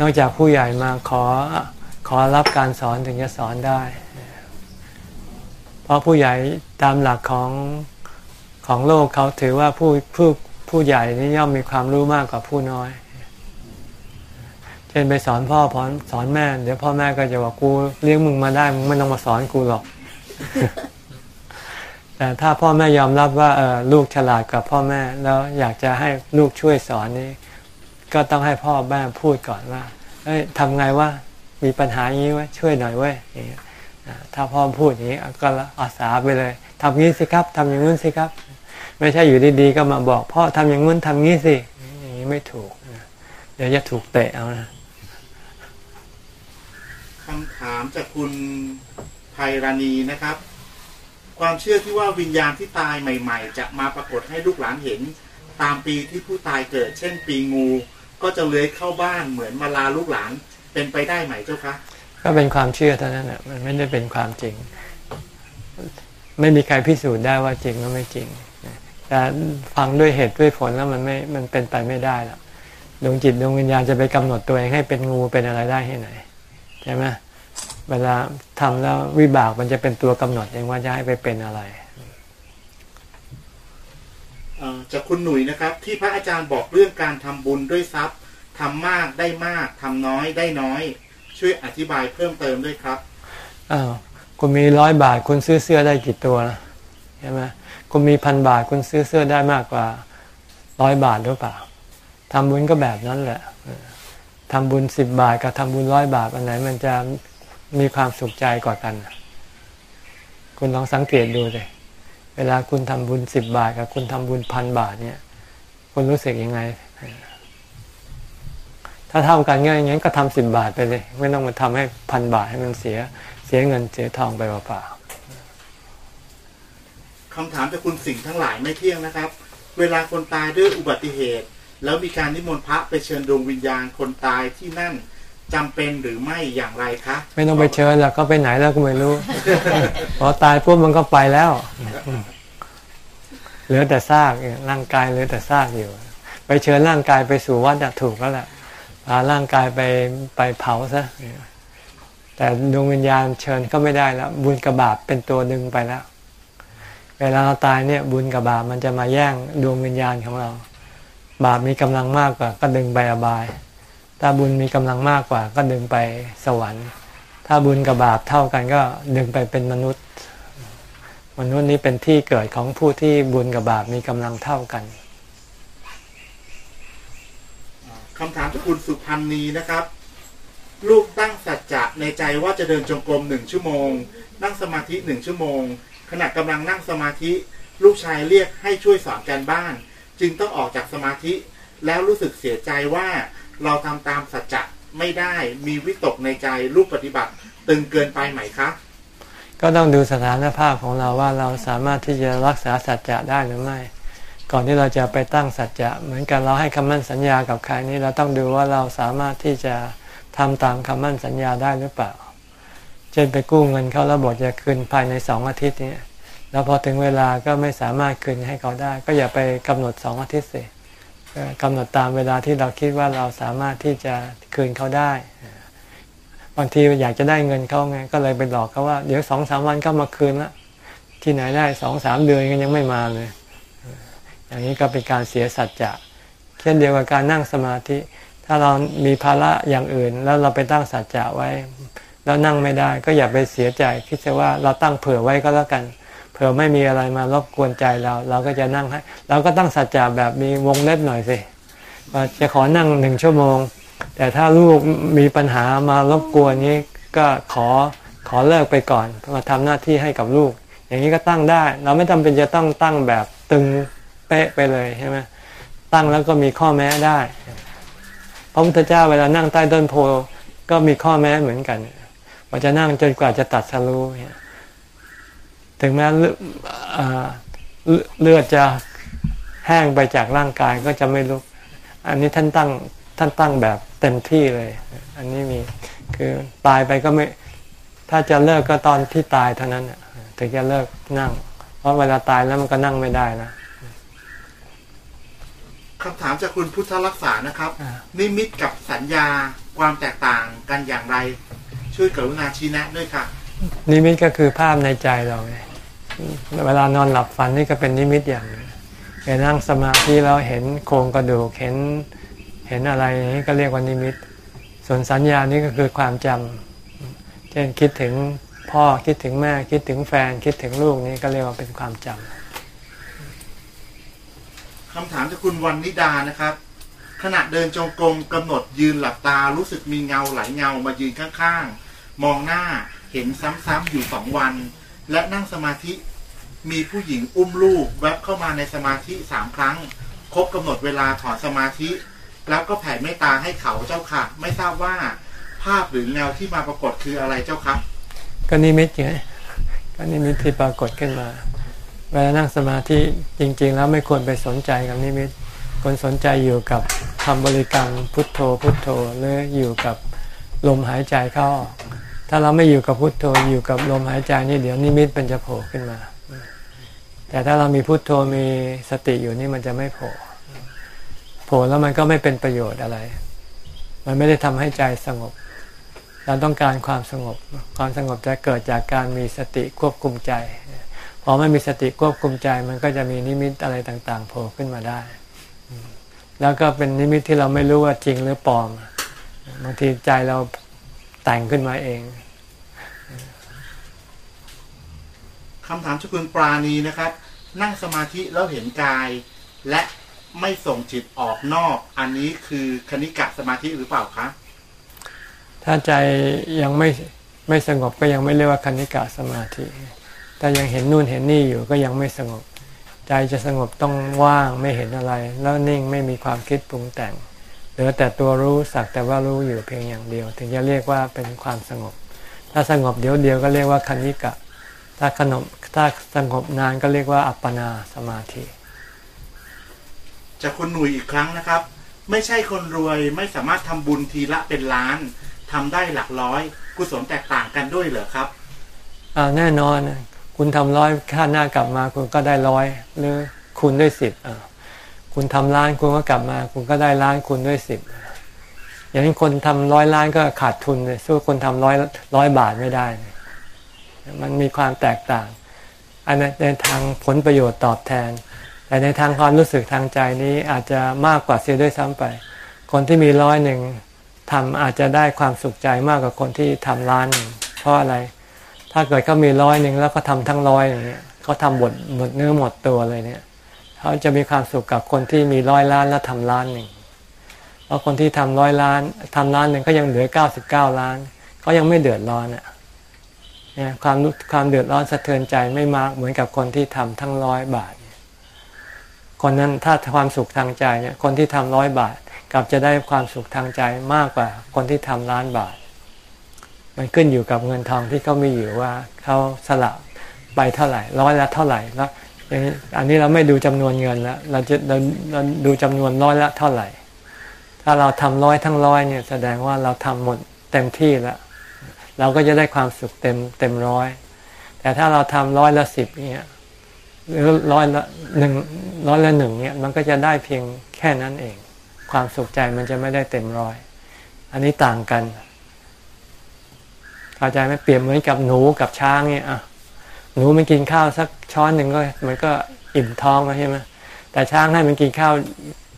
นอกจากผู้ใหญ่มาขอขอรับการสอนถึงจะสอนได้ เพราะผู้ใหญ่ตามหลักของของโลกเขาถือว่าผู้ผู้ ผู้ใหญ่นี่ย่อมมีความรู้มากกว่าผู้น้อย เช่นไปสอนพ่อพอสอนแม่ เดี๋ยวพ่อแม่ก็จะบอกกูเลี้ยงมึงมาได้มึงไม่ต้องมาสอนกูหรอก แต่ถ้าพ่อแม่ยอมรับว่าเออลูกฉลาดกับพ่อแม่ แล้วอยากจะให้ลูกช่วยสอนนี่ก็ต้องให้พ่อแม่พูดก่อนว่าเอ้ยทำไงว่ามีปัญหาอย่างนี้ไว้ช่วยหน่อยเว้ถ้าพ่อพูดอย่างนี้ก็อาสาไปเลยทำงี้สิครับทำอย่างนู้นสิครับ ไม่ใช่อยู่ดีๆก็มาบอกพ่อทำอย่างนู้นทำงี้สิอย่างนี้ไม่ถูกนะเดี๋ยวจะถูกเตะเอานะคำถามจากคุณไพราณีนะครับ ความเชื่อที่ว่าวิญญาณที่ตายใหม่ ๆ จะมาปรากฏให้ลูกหลานเห็น ตามปีที่ผู้ตายเกิด เช่น ปีงู ก็จะเลื้อยเข้าบ้านเหมือนมาลาลูกหลานเป็นไปได้ไหมเจ้าคะก็เป็นความเชื่อเท่านั้นแหละมันไม่ได้เป็นความจริง ไม่มีใครพิสูจน์ได้ว่าจริงหรือไม่จริง แต่ฟังด้วยเหตุด้วยผลแล้วมันไม่ มันเป็นไปไม่ได้หรอกดวงจิตดวงวิญญาณจะไปกำหนดตัวเองให้เป็นงูเป็นอะไรได้ที่ไหนใช่ไหมเวลาทำแล้ววิบากมันจะเป็นตัวกำหนดเองว่าจะให้ไปเป็นอะไรเอ่อจากคุณหนุ่ยนะครับ ที่พระอาจารย์บอกเรื่องการทำบุญด้วยทรัพย์ทำมากได้มากทำน้อยได้น้อย ช่วยอธิบายเพิ่มเติมด้วยครับอ้าวคุณมีร้อยบาท คุณซื้อเสื้อได้กี่ตัวนะใช่ไหม คุณมีพันบาทคุณซื้อเสื้อได้มากกว่าร้อยบาทหรือเปล่าทำบุญก็แบบนั้นแหละทำบุญสิบบาทกับทำบุญร้อยบาทอันไหน มันจะมีความสุขใจกว่ากัน คุณลองสังเกตดูเลยเวลาคุณทำบุญสิบบาทกับคุณทำบุญพันบาทเนี่ย คุณรู้สึกยังไง ถ้าเท่ากันก็อย่างนั้นก็ทำสิบบาทไปเลย ไม่ต้องมาทำให้พันบาทให้มันเสีย เสียเงินเสียทองไปเปล่า คำถามจากคุณสิ่งห์ทั้งหลายไม่เที่ยงนะครับ เวลาคนตายด้วยอุบัติเหตุ แล้วมีการนิมนต์พระไปเชิญดวงวิญญาณคนตายที่นั่นจำเป็นหรือไม่อย่างไรคะ ไม่ต้องไปเชิญแล้วก็ไปไหนแล้วก็ไม่รู้ พอตายปุ๊บมันก็ไปแล้ว เหลือแต่ซากเนี่ยร่างกายเหลือแต่ซากอยู่ ไปเชิญร่างกายไปสู่วัดอะถูกแล้วแหละพาร่างกายไปไปเผาซะแต่ดวงวิญญาณเชิญก็ไม่ได้แล้ว บุญกับบาปเป็นตัวดึงไปแล้ว เวลาเราตายเนี่ยบุญกับบาปมันจะมาแย่งดวงวิญญาณของเรา บาปมีกำลังมากกว่า ก็ดึงไปอบาย ถ้าบุญมีกำลังมากกว่า ก็ดึงไปสวรรค์ ถ้าบุญกับบาปเท่ากันก็ดึงไปเป็นมนุษย์ มนุษย์นี้เป็นที่เกิดของผู้ที่บุญกับบาปมีกำลังเท่ากันคำถามจากคุณสุพันธ์นีนะครับ ลูกตั้งสัจจะในใจว่าจะเดินจงกรมหนึ่งชั่วโมง นั่งสมาธิหนึ่งชั่วโมง ขณะกำลังนั่งสมาธิ ลูกชายเรียกให้ช่วยสอนการบ้าน จึงต้องออกจากสมาธิ แล้วรู้สึกเสียใจว่าเราทำตามสัจจะไม่ได้มีวิตกในใจลูกปฏิบัติ ตึงเกินไปไหมคะก็ต้องดูสถานภาพของเราว่าเราสามารถที่จะรักษาสัจจะได้หรือไม่ ก่อนที่เราจะไปตั้งสัจจะเหมือนกันเราให้คำมั่นสัญญากับใครนี้เราต้องดูว่าเราสามารถที่จะทำตามคำมั่นสัญญาได้หรือเปล่า เช่นไปกู้เงินเขาแล้วบอกจะคืนภายในสองอาทิตย์นี้แล้วพอถึงเวลาก็ไม่สามารถคืนให้เขาได้ ก็อย่าไปกำหนดสองอาทิตย์สิก็กำหนดตามเวลาที่เราคิดว่าเราสามารถที่จะคืนเขาได้ บางทีอยากจะได้เงินเขาไง ก็เลยไปหลอกเขาว่าเดี๋ยวสองสามวันก็มาคืนละที่ไหนได้สองสามเดือนก็ยังไม่มาเลย อย่างนี้ก็เป็นการเสียสัจจะเช่นเดียวกับการนั่งสมาธิ ถ้าเรามีภาระอย่างอื่น แล้วเราไปตั้งสัจจะไว้ แล้วนั่งไม่ได้ ก็อย่าไปเสียใจคิดซะว่าเราตั้งเผื่อไว้ก็แล้วกันเผื่อไม่มีอะไรมารบกวนใจเรา เราก็จะนั่งให้เราก็ตั้งสัจจะแบบมีวงเล็บหน่อยสิว่าจะขอนั่งหนึ่งชั่วโมง แต่ถ้าลูกมีปัญหามารบกวนนี้ก็ขอขอเลิกไปก่อนมาทำหน้าที่ให้กับลูก อย่างนี้ก็ตั้งได้ เราไม่จำเป็นจะต้องตั้งแบบตึงเป๊ะไปเลยใช่ไหมตั้งแล้วก็มีข้อแม้ได้พระพุทธเจ้าเวลานั่งใต้ต้นโพก็มีข้อแม้เหมือนกัน ว่าจะนั่งจนกว่าจะตัดสรู้เนี่ยถึงแม้เลือดอ่าเลือดจะแห้งไปจากร่างกายก็จะไม่ลุก อันนี้ท่านตั้งท่านตั้งแบบเต็มที่เลย อันนี้มีคือตายไปก็ไม่ ถ้าจะเลิกก็ตอนที่ตายเท่านั้นน่ะถึงจะเลิกนั่ง เพราะเวลาตายแล้วมันก็นั่งไม่ได้นะคำถามจากคุณพุทธรักษานะครับอ่านิมิตกับสัญญาความแตกต่างกันอย่างไร ช่วยกรุณาชี้แนะด้วยค่ะ นิมิตก็คือภาพในใจเราไงเวลานอนหลับฝันนี่ก็เป็นนิมิตอย่างหนึงไปนั่งสมาธิแล้วเห็นโครงกระดูกเห็นเห็นอะไรอย่างนี้ก็เรียกว่านิมิต ส่วนสัญญานี่ก็คือความจำเช่นคิดถึงพ่อคิดถึงแม่คิดถึงแฟนคิดถึงลูกนี่ก็เรียกว่าเป็นความจำคำถามจากคุณวันนิดานะครับ ขณะเดินจงกรมกำหนดยืนหลับตารู้สึกมีเงาหลายเงามายืนข้างๆ มองหน้าเห็นซ้ำๆอยู่สองวัน และนั่งสมาธิมีผู้หญิงอุ้มลูกแวบเข้ามาในสมาธิสามครั้ง ครบกำหนดเวลาถอนสมาธิ แล้วก็แผ่เมตตาให้เขาเจ้าค่ะ ไม่ทราบว่าภาพหรือเงาที่มาปรากฏคืออะไรเจ้าครับก็นิมิตไงก็นิมิตที่ปรากฏขึ้นมา เวลานั่งสมาธิจริง ๆ แล้วไม่ควรไปสนใจกับนิมิตควรสนใจอยู่กับคำบริกรรมพุทโธพุทโธหรืออยู่กับลมหายใจเข้าออก ถ้าเราไม่อยู่กับพุทโธอยู่กับลมหายใจนี่เดี๋ยวนิมิตมันจะโผล่ขึ้นมา แต่ถ้าเรามีพุทโธมีสติอยู่นี่มันจะไม่โผล่โผล่แล้วมันก็ไม่เป็นประโยชน์อะไร มันไม่ได้ทำให้ใจสงบ เราต้องการความสงบ ความสงบจะเกิดจากการมีสติควบคุมใจพอไม่มีสติควบคุมใจมันก็จะมีนิมิตอะไรต่างๆโผล่ขึ้นมาได้ แล้วก็เป็นนิมิตที่เราไม่รู้ว่าจริงหรือปลอม บางทีใจเรา แต่งขึ้นมาเองคำถามจากคุณปราณีนะครับ นั่งสมาธิแล้วเห็นกาย และไม่ส่งจิตออกนอก อันนี้คือคณิกะสมาธิหรือเปล่าคะถ้าใจยังไม่ไม่สงบก็ยังไม่เรียกว่าคณิกะสมาธิถ้ายังเห็นนู่นเห็นนี่อยู่ก็ยังไม่สงบ ใจจะสงบต้องว่างไม่เห็นอะไร แล้วนิ่งไม่มีความคิดปรุงแต่งเห ลือแต่ตัวรู้สักแต่ว่ารู้อยู่เพียงอย่างเดียว ถึงจะเรียกว่าเป็นความสงบ ถ้าสงบเดี๋ยวเดียวก็เรียกว่าคณิกะ ถ้าขนมถ้าสงบนานก็เรียกว่าอัปปนาสมาธิจากคุณหนุ่ยอีกครั้งนะครับ ไม่ใช่คนรวยไม่สามารถทำบุญทีละเป็นล้านทำได้หลักร้อย กุศลแตกต่างกันด้วยเหรอครับอ่าแน่นอนนะคุณทำร้อยค่าหน้ากลับมาคุณก็ได้ร้อยหรือคูณด้วยสิบอ่า คุณทำล้านคุณก็กลับมา คุณก็ได้ล้านคูณด้วยสิบอย่างนี้คนทำร้อยล้านก็ขาดทุนเลยสู้คนทำร้อยร้อยบาทไม่ได้ มันมีความแตกต่าง อันนในทางผลประโยชน์ตอบแทน แต่ในทางความรู้สึกทางใจนี้อาจจะมากกว่าเสียด้วยซ้ำไป คนที่มีร้อยหนึ่งทำอาจจะได้ความสุขใจมากกว่าคนที่ทำล้าน เพราะอะไร ถ้าเกิดเขามีร้อยหนึ่งแล้วก็ทำทั้งร้อยอย่างเงี้ยเขาทำหมดหมดเนื้อหมดตัวเลยเนี่ย เขาจะมีความสุขกับคนที่มีร้อยล้านแล้วทำล้านหนึ่งเพราะคนที่ทำร้อยล้านทำล้านหนึ่งก็ยังเหลือเก้าสิบเก้าล้านเขายังไม่เดือดร้อนอะเนี่ยความความเดือดร้อนสะเทือนใจไม่มากเหมือนกับคนที่ทำทั้งร้อยบาท คนนั้นถ้าความสุขทางใจเนี่ยคนที่ทำร้อยบาทกลับจะได้ความสุขทางใจมากกว่า คนที่ทำล้านบาท มันขึ้นอยู่กับเงินทองที่เขามีอยู่ว่าเขาสละไปเท่าไหร่ ร้อยละเท่าไหร่แล้ว อย่างนี้อันนี้เราไม่ดูจำนวนเงินแล้วเราจะเราเราดูจำนวนร้อยละเท่าไหร่ ถ้าเราทำร้อยทั้งร้อยเนี่ยแสดงว่าเราทำหมดเต็มที่แล้วเราก็จะได้ความสุขเต็มเต็มร้อย แต่ถ้าเราทำร้อยละสิบเนี่ยหรือร้อยละหนึ่งร้อยละหนึ่งเนี่ยมันก็จะได้เพียงแค่นั้นเอง ความสุขใจมันจะไม่ได้เต็มร้อย อันนี้ต่างกันเข้าใจไหมเปรียบเหมือนกับหนูกับช้างเนี่ยอะ หนูมันกินข้าวสักช้อนหนึ่งก็ มันก็อิ่มท้องแล้วใช่ไหมแต่ช้างให้มันกินข้าว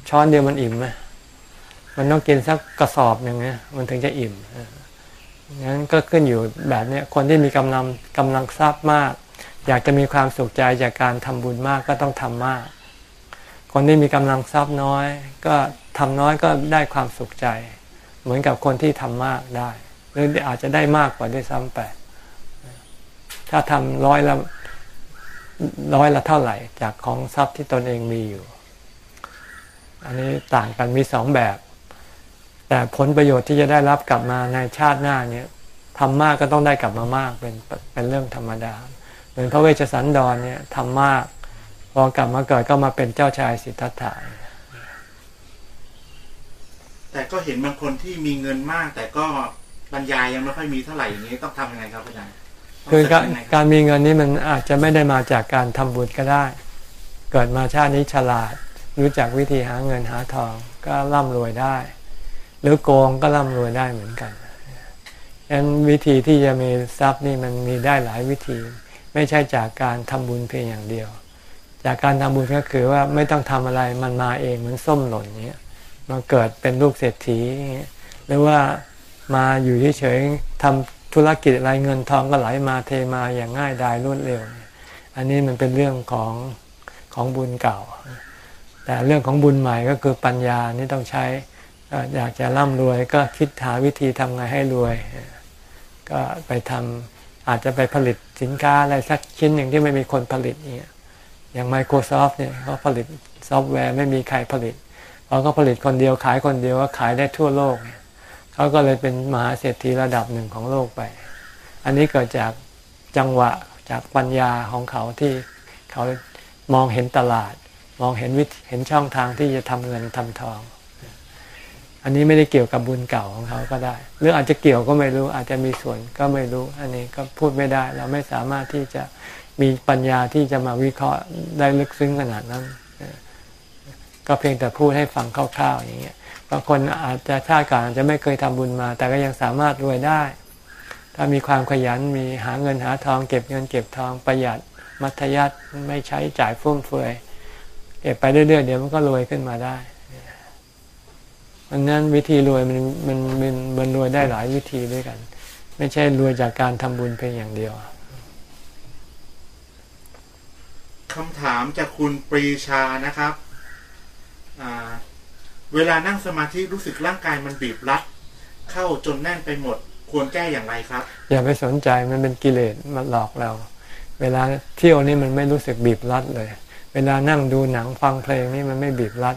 ช้อนเดียวมันอิ่มไหมมันต้องกินสักกระสอบหนึ่งเนี่ยมันถึงจะอิ่มงั้นก็ขึ้นอยู่แบบเนี้ยคนที่มีกำลังกำลังทรัพย์มาก อยากจะมีความสุขใจจากการทำบุญมากก็ต้องทำมาก คนที่มีกำลังทรัพย์น้อย ก็ทำน้อยก็ได้ความสุขใจ เหมือนกับคนที่ทำมากได้ หรืออาจจะได้มากกว่าด้วยซ้ำไป ถ้าทำร้อยละร้อยละเท่าไหร่ จากของทรัพย์ที่ตนเองมีอยู่ อันนี้ต่างกันมีสองแบบ แต่ผลประโยชน์ที่จะได้รับกลับมาในชาติหน้าเนี่ยทำมากก็ต้องได้กลับมามากเป็นเป็นเรื่องธรรมดา เหมือนพระเวชสันดรเนี่ยทำมากพอกลับมาเกิดก็มาเป็นเจ้าชายสิทธัตถะแต่ก็เห็นบางคนที่มีเงินมาก แต่ก็บรรยายยังไม่ค่อยมีเท่าไหร่อย่างนี้ต้องทำยังไงครับอาจารย์ คือการต้องยังไงคการับรมีเงินนี้มันอาจจะไม่ได้มาจากการทำบุญก็ได้ เกิดมาชาตินี้ฉลาด รู้จักวิธีหาเงินหาทองก็ร่ำรวยได้ หรือโกงก็ร่ำรวยได้เหมือนกันฉะนั้นวิธีที่จะมีทรัพย์นี่มันมีได้หลายวิธี ไม่ใช่จากการทำบุญเพียงอย่างเดียว จากการทำบุญก็คือว่าไม่ต้องทำอะไรมันมาเองเหมือนส้มหล่นอย่างเงี้ยมาเกิดเป็นลูกเศรษฐีอย่างเงี้ยหรือว่ามาอยู่เฉยๆทำ ธุรกิจอะไรเงินทองก็ไหลมาเทมาอย่างง่ายดายรวดเร็ว อันนี้มันเป็นเรื่องของของบุญเก่า แต่เรื่องของบุญใหม่ก็คือปัญญานี่ต้องใช้เอ่ออยากจะร่ำรวยก็คิดหาวิธีทำไงให้รวย ก็ไปทำอาจจะไปผลิตสินค้าอะไรสักชิ้นหนึ่งที่ไม่มีคนผลิตเนี่ยอย่าง Microsoft เนี่ยเขาผลิตซอฟต์แวร์ไม่มีใครผลิตพอเขาผลิตคนเดียวขายคนเดียวก็ขายได้ทั่วโลกเนี่ย เขาก็เลยเป็นมหาเศรษฐีระดับหนึ่งของโลกไป อันนี้เกิดจากจังหวะจากปัญญาของเขาที่เขามองเห็นตลาด มองเห็นวิเห็นช่องทางที่จะทำเงินทำทอง อันนี้ไม่ได้เกี่ยวกับบุญเก่าของเขาก็ได้ หรืออาจจะเกี่ยวก็ไม่รู้อาจจะมีส่วนก็ไม่รู้ อันนี้ก็พูดไม่ได้ เราไม่สามารถที่จะมีปัญญาที่จะมาวิเคราะห์ได้ลึกซึ้งขนาดนั้น ก็เพียงแต่พูดให้ฟังคร่าวๆอย่างเงี้ย บางคนอาจจะชาติก่อนอาจจะไม่เคยทำบุญมา แต่ก็ยังสามารถรวยได้ ถ้ามีความขยันมีหาเงินหาทอง เก็บเงินเก็บทองประหยัดมัธยัติไม่ใช้จ่ายฟุ่มเฟือยเก็บไปเรื่อยๆเดี๋ยวมันก็รวยขึ้นมาได้อันนั้นวิธีรวยมันมันมันมันรวยได้หลายวิธีด้วยกัน ไม่ใช่รวยจากการทำบุญเพียงอย่างเดียวคำถามจากคุณปรีชานะครับอ่า เวลานั่งสมาธิรู้สึกร่างกายมันบีบรัด เข้าจนแน่นไปหมดควรแก้อย่างไรครับ อย่าไปสนใจมันเป็นกิเลสมันหลอกเรา เวลาเที่ยวนี่มันไม่รู้สึกบีบรัดเลย เวลานั่งดูหนังฟังเพลงนี่มันไม่บีบรัด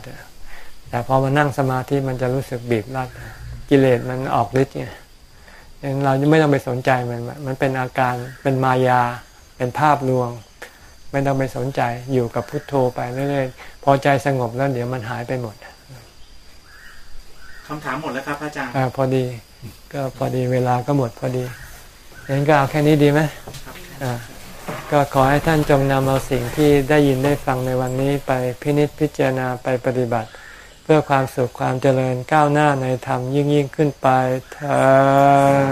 แต่พอมานั่งสมาธิมันจะรู้สึกบีบรัด กิเลสมันออกฤทธิ์ไงดังเราไม่ต้องไปสนใจมันมันเป็นอาการเป็นมายา เป็นภาพลวง ไม่ต้องไปสนใจอยู่กับพุทโธไปเรื่อยๆพอใจสงบแล้วเดี๋ยวมันหายไปหมด คำถามหมดแล้วครับอาจารย์อ่าพอดี ก็พอดีเวลาก็หมดพอดีงั้นก็เอาแค่นี้ดีไหมอ่าก็ขอให้ท่านจงนำเอาสิ่งที่ได้ยินได้ฟังในวันนี้ไปพินิจพิจารณาไปปฏิบัติ เพื่อความสุขความเจริญก้าวหน้าในธรรมยิ่งยิ่งขึ้นไปเธอ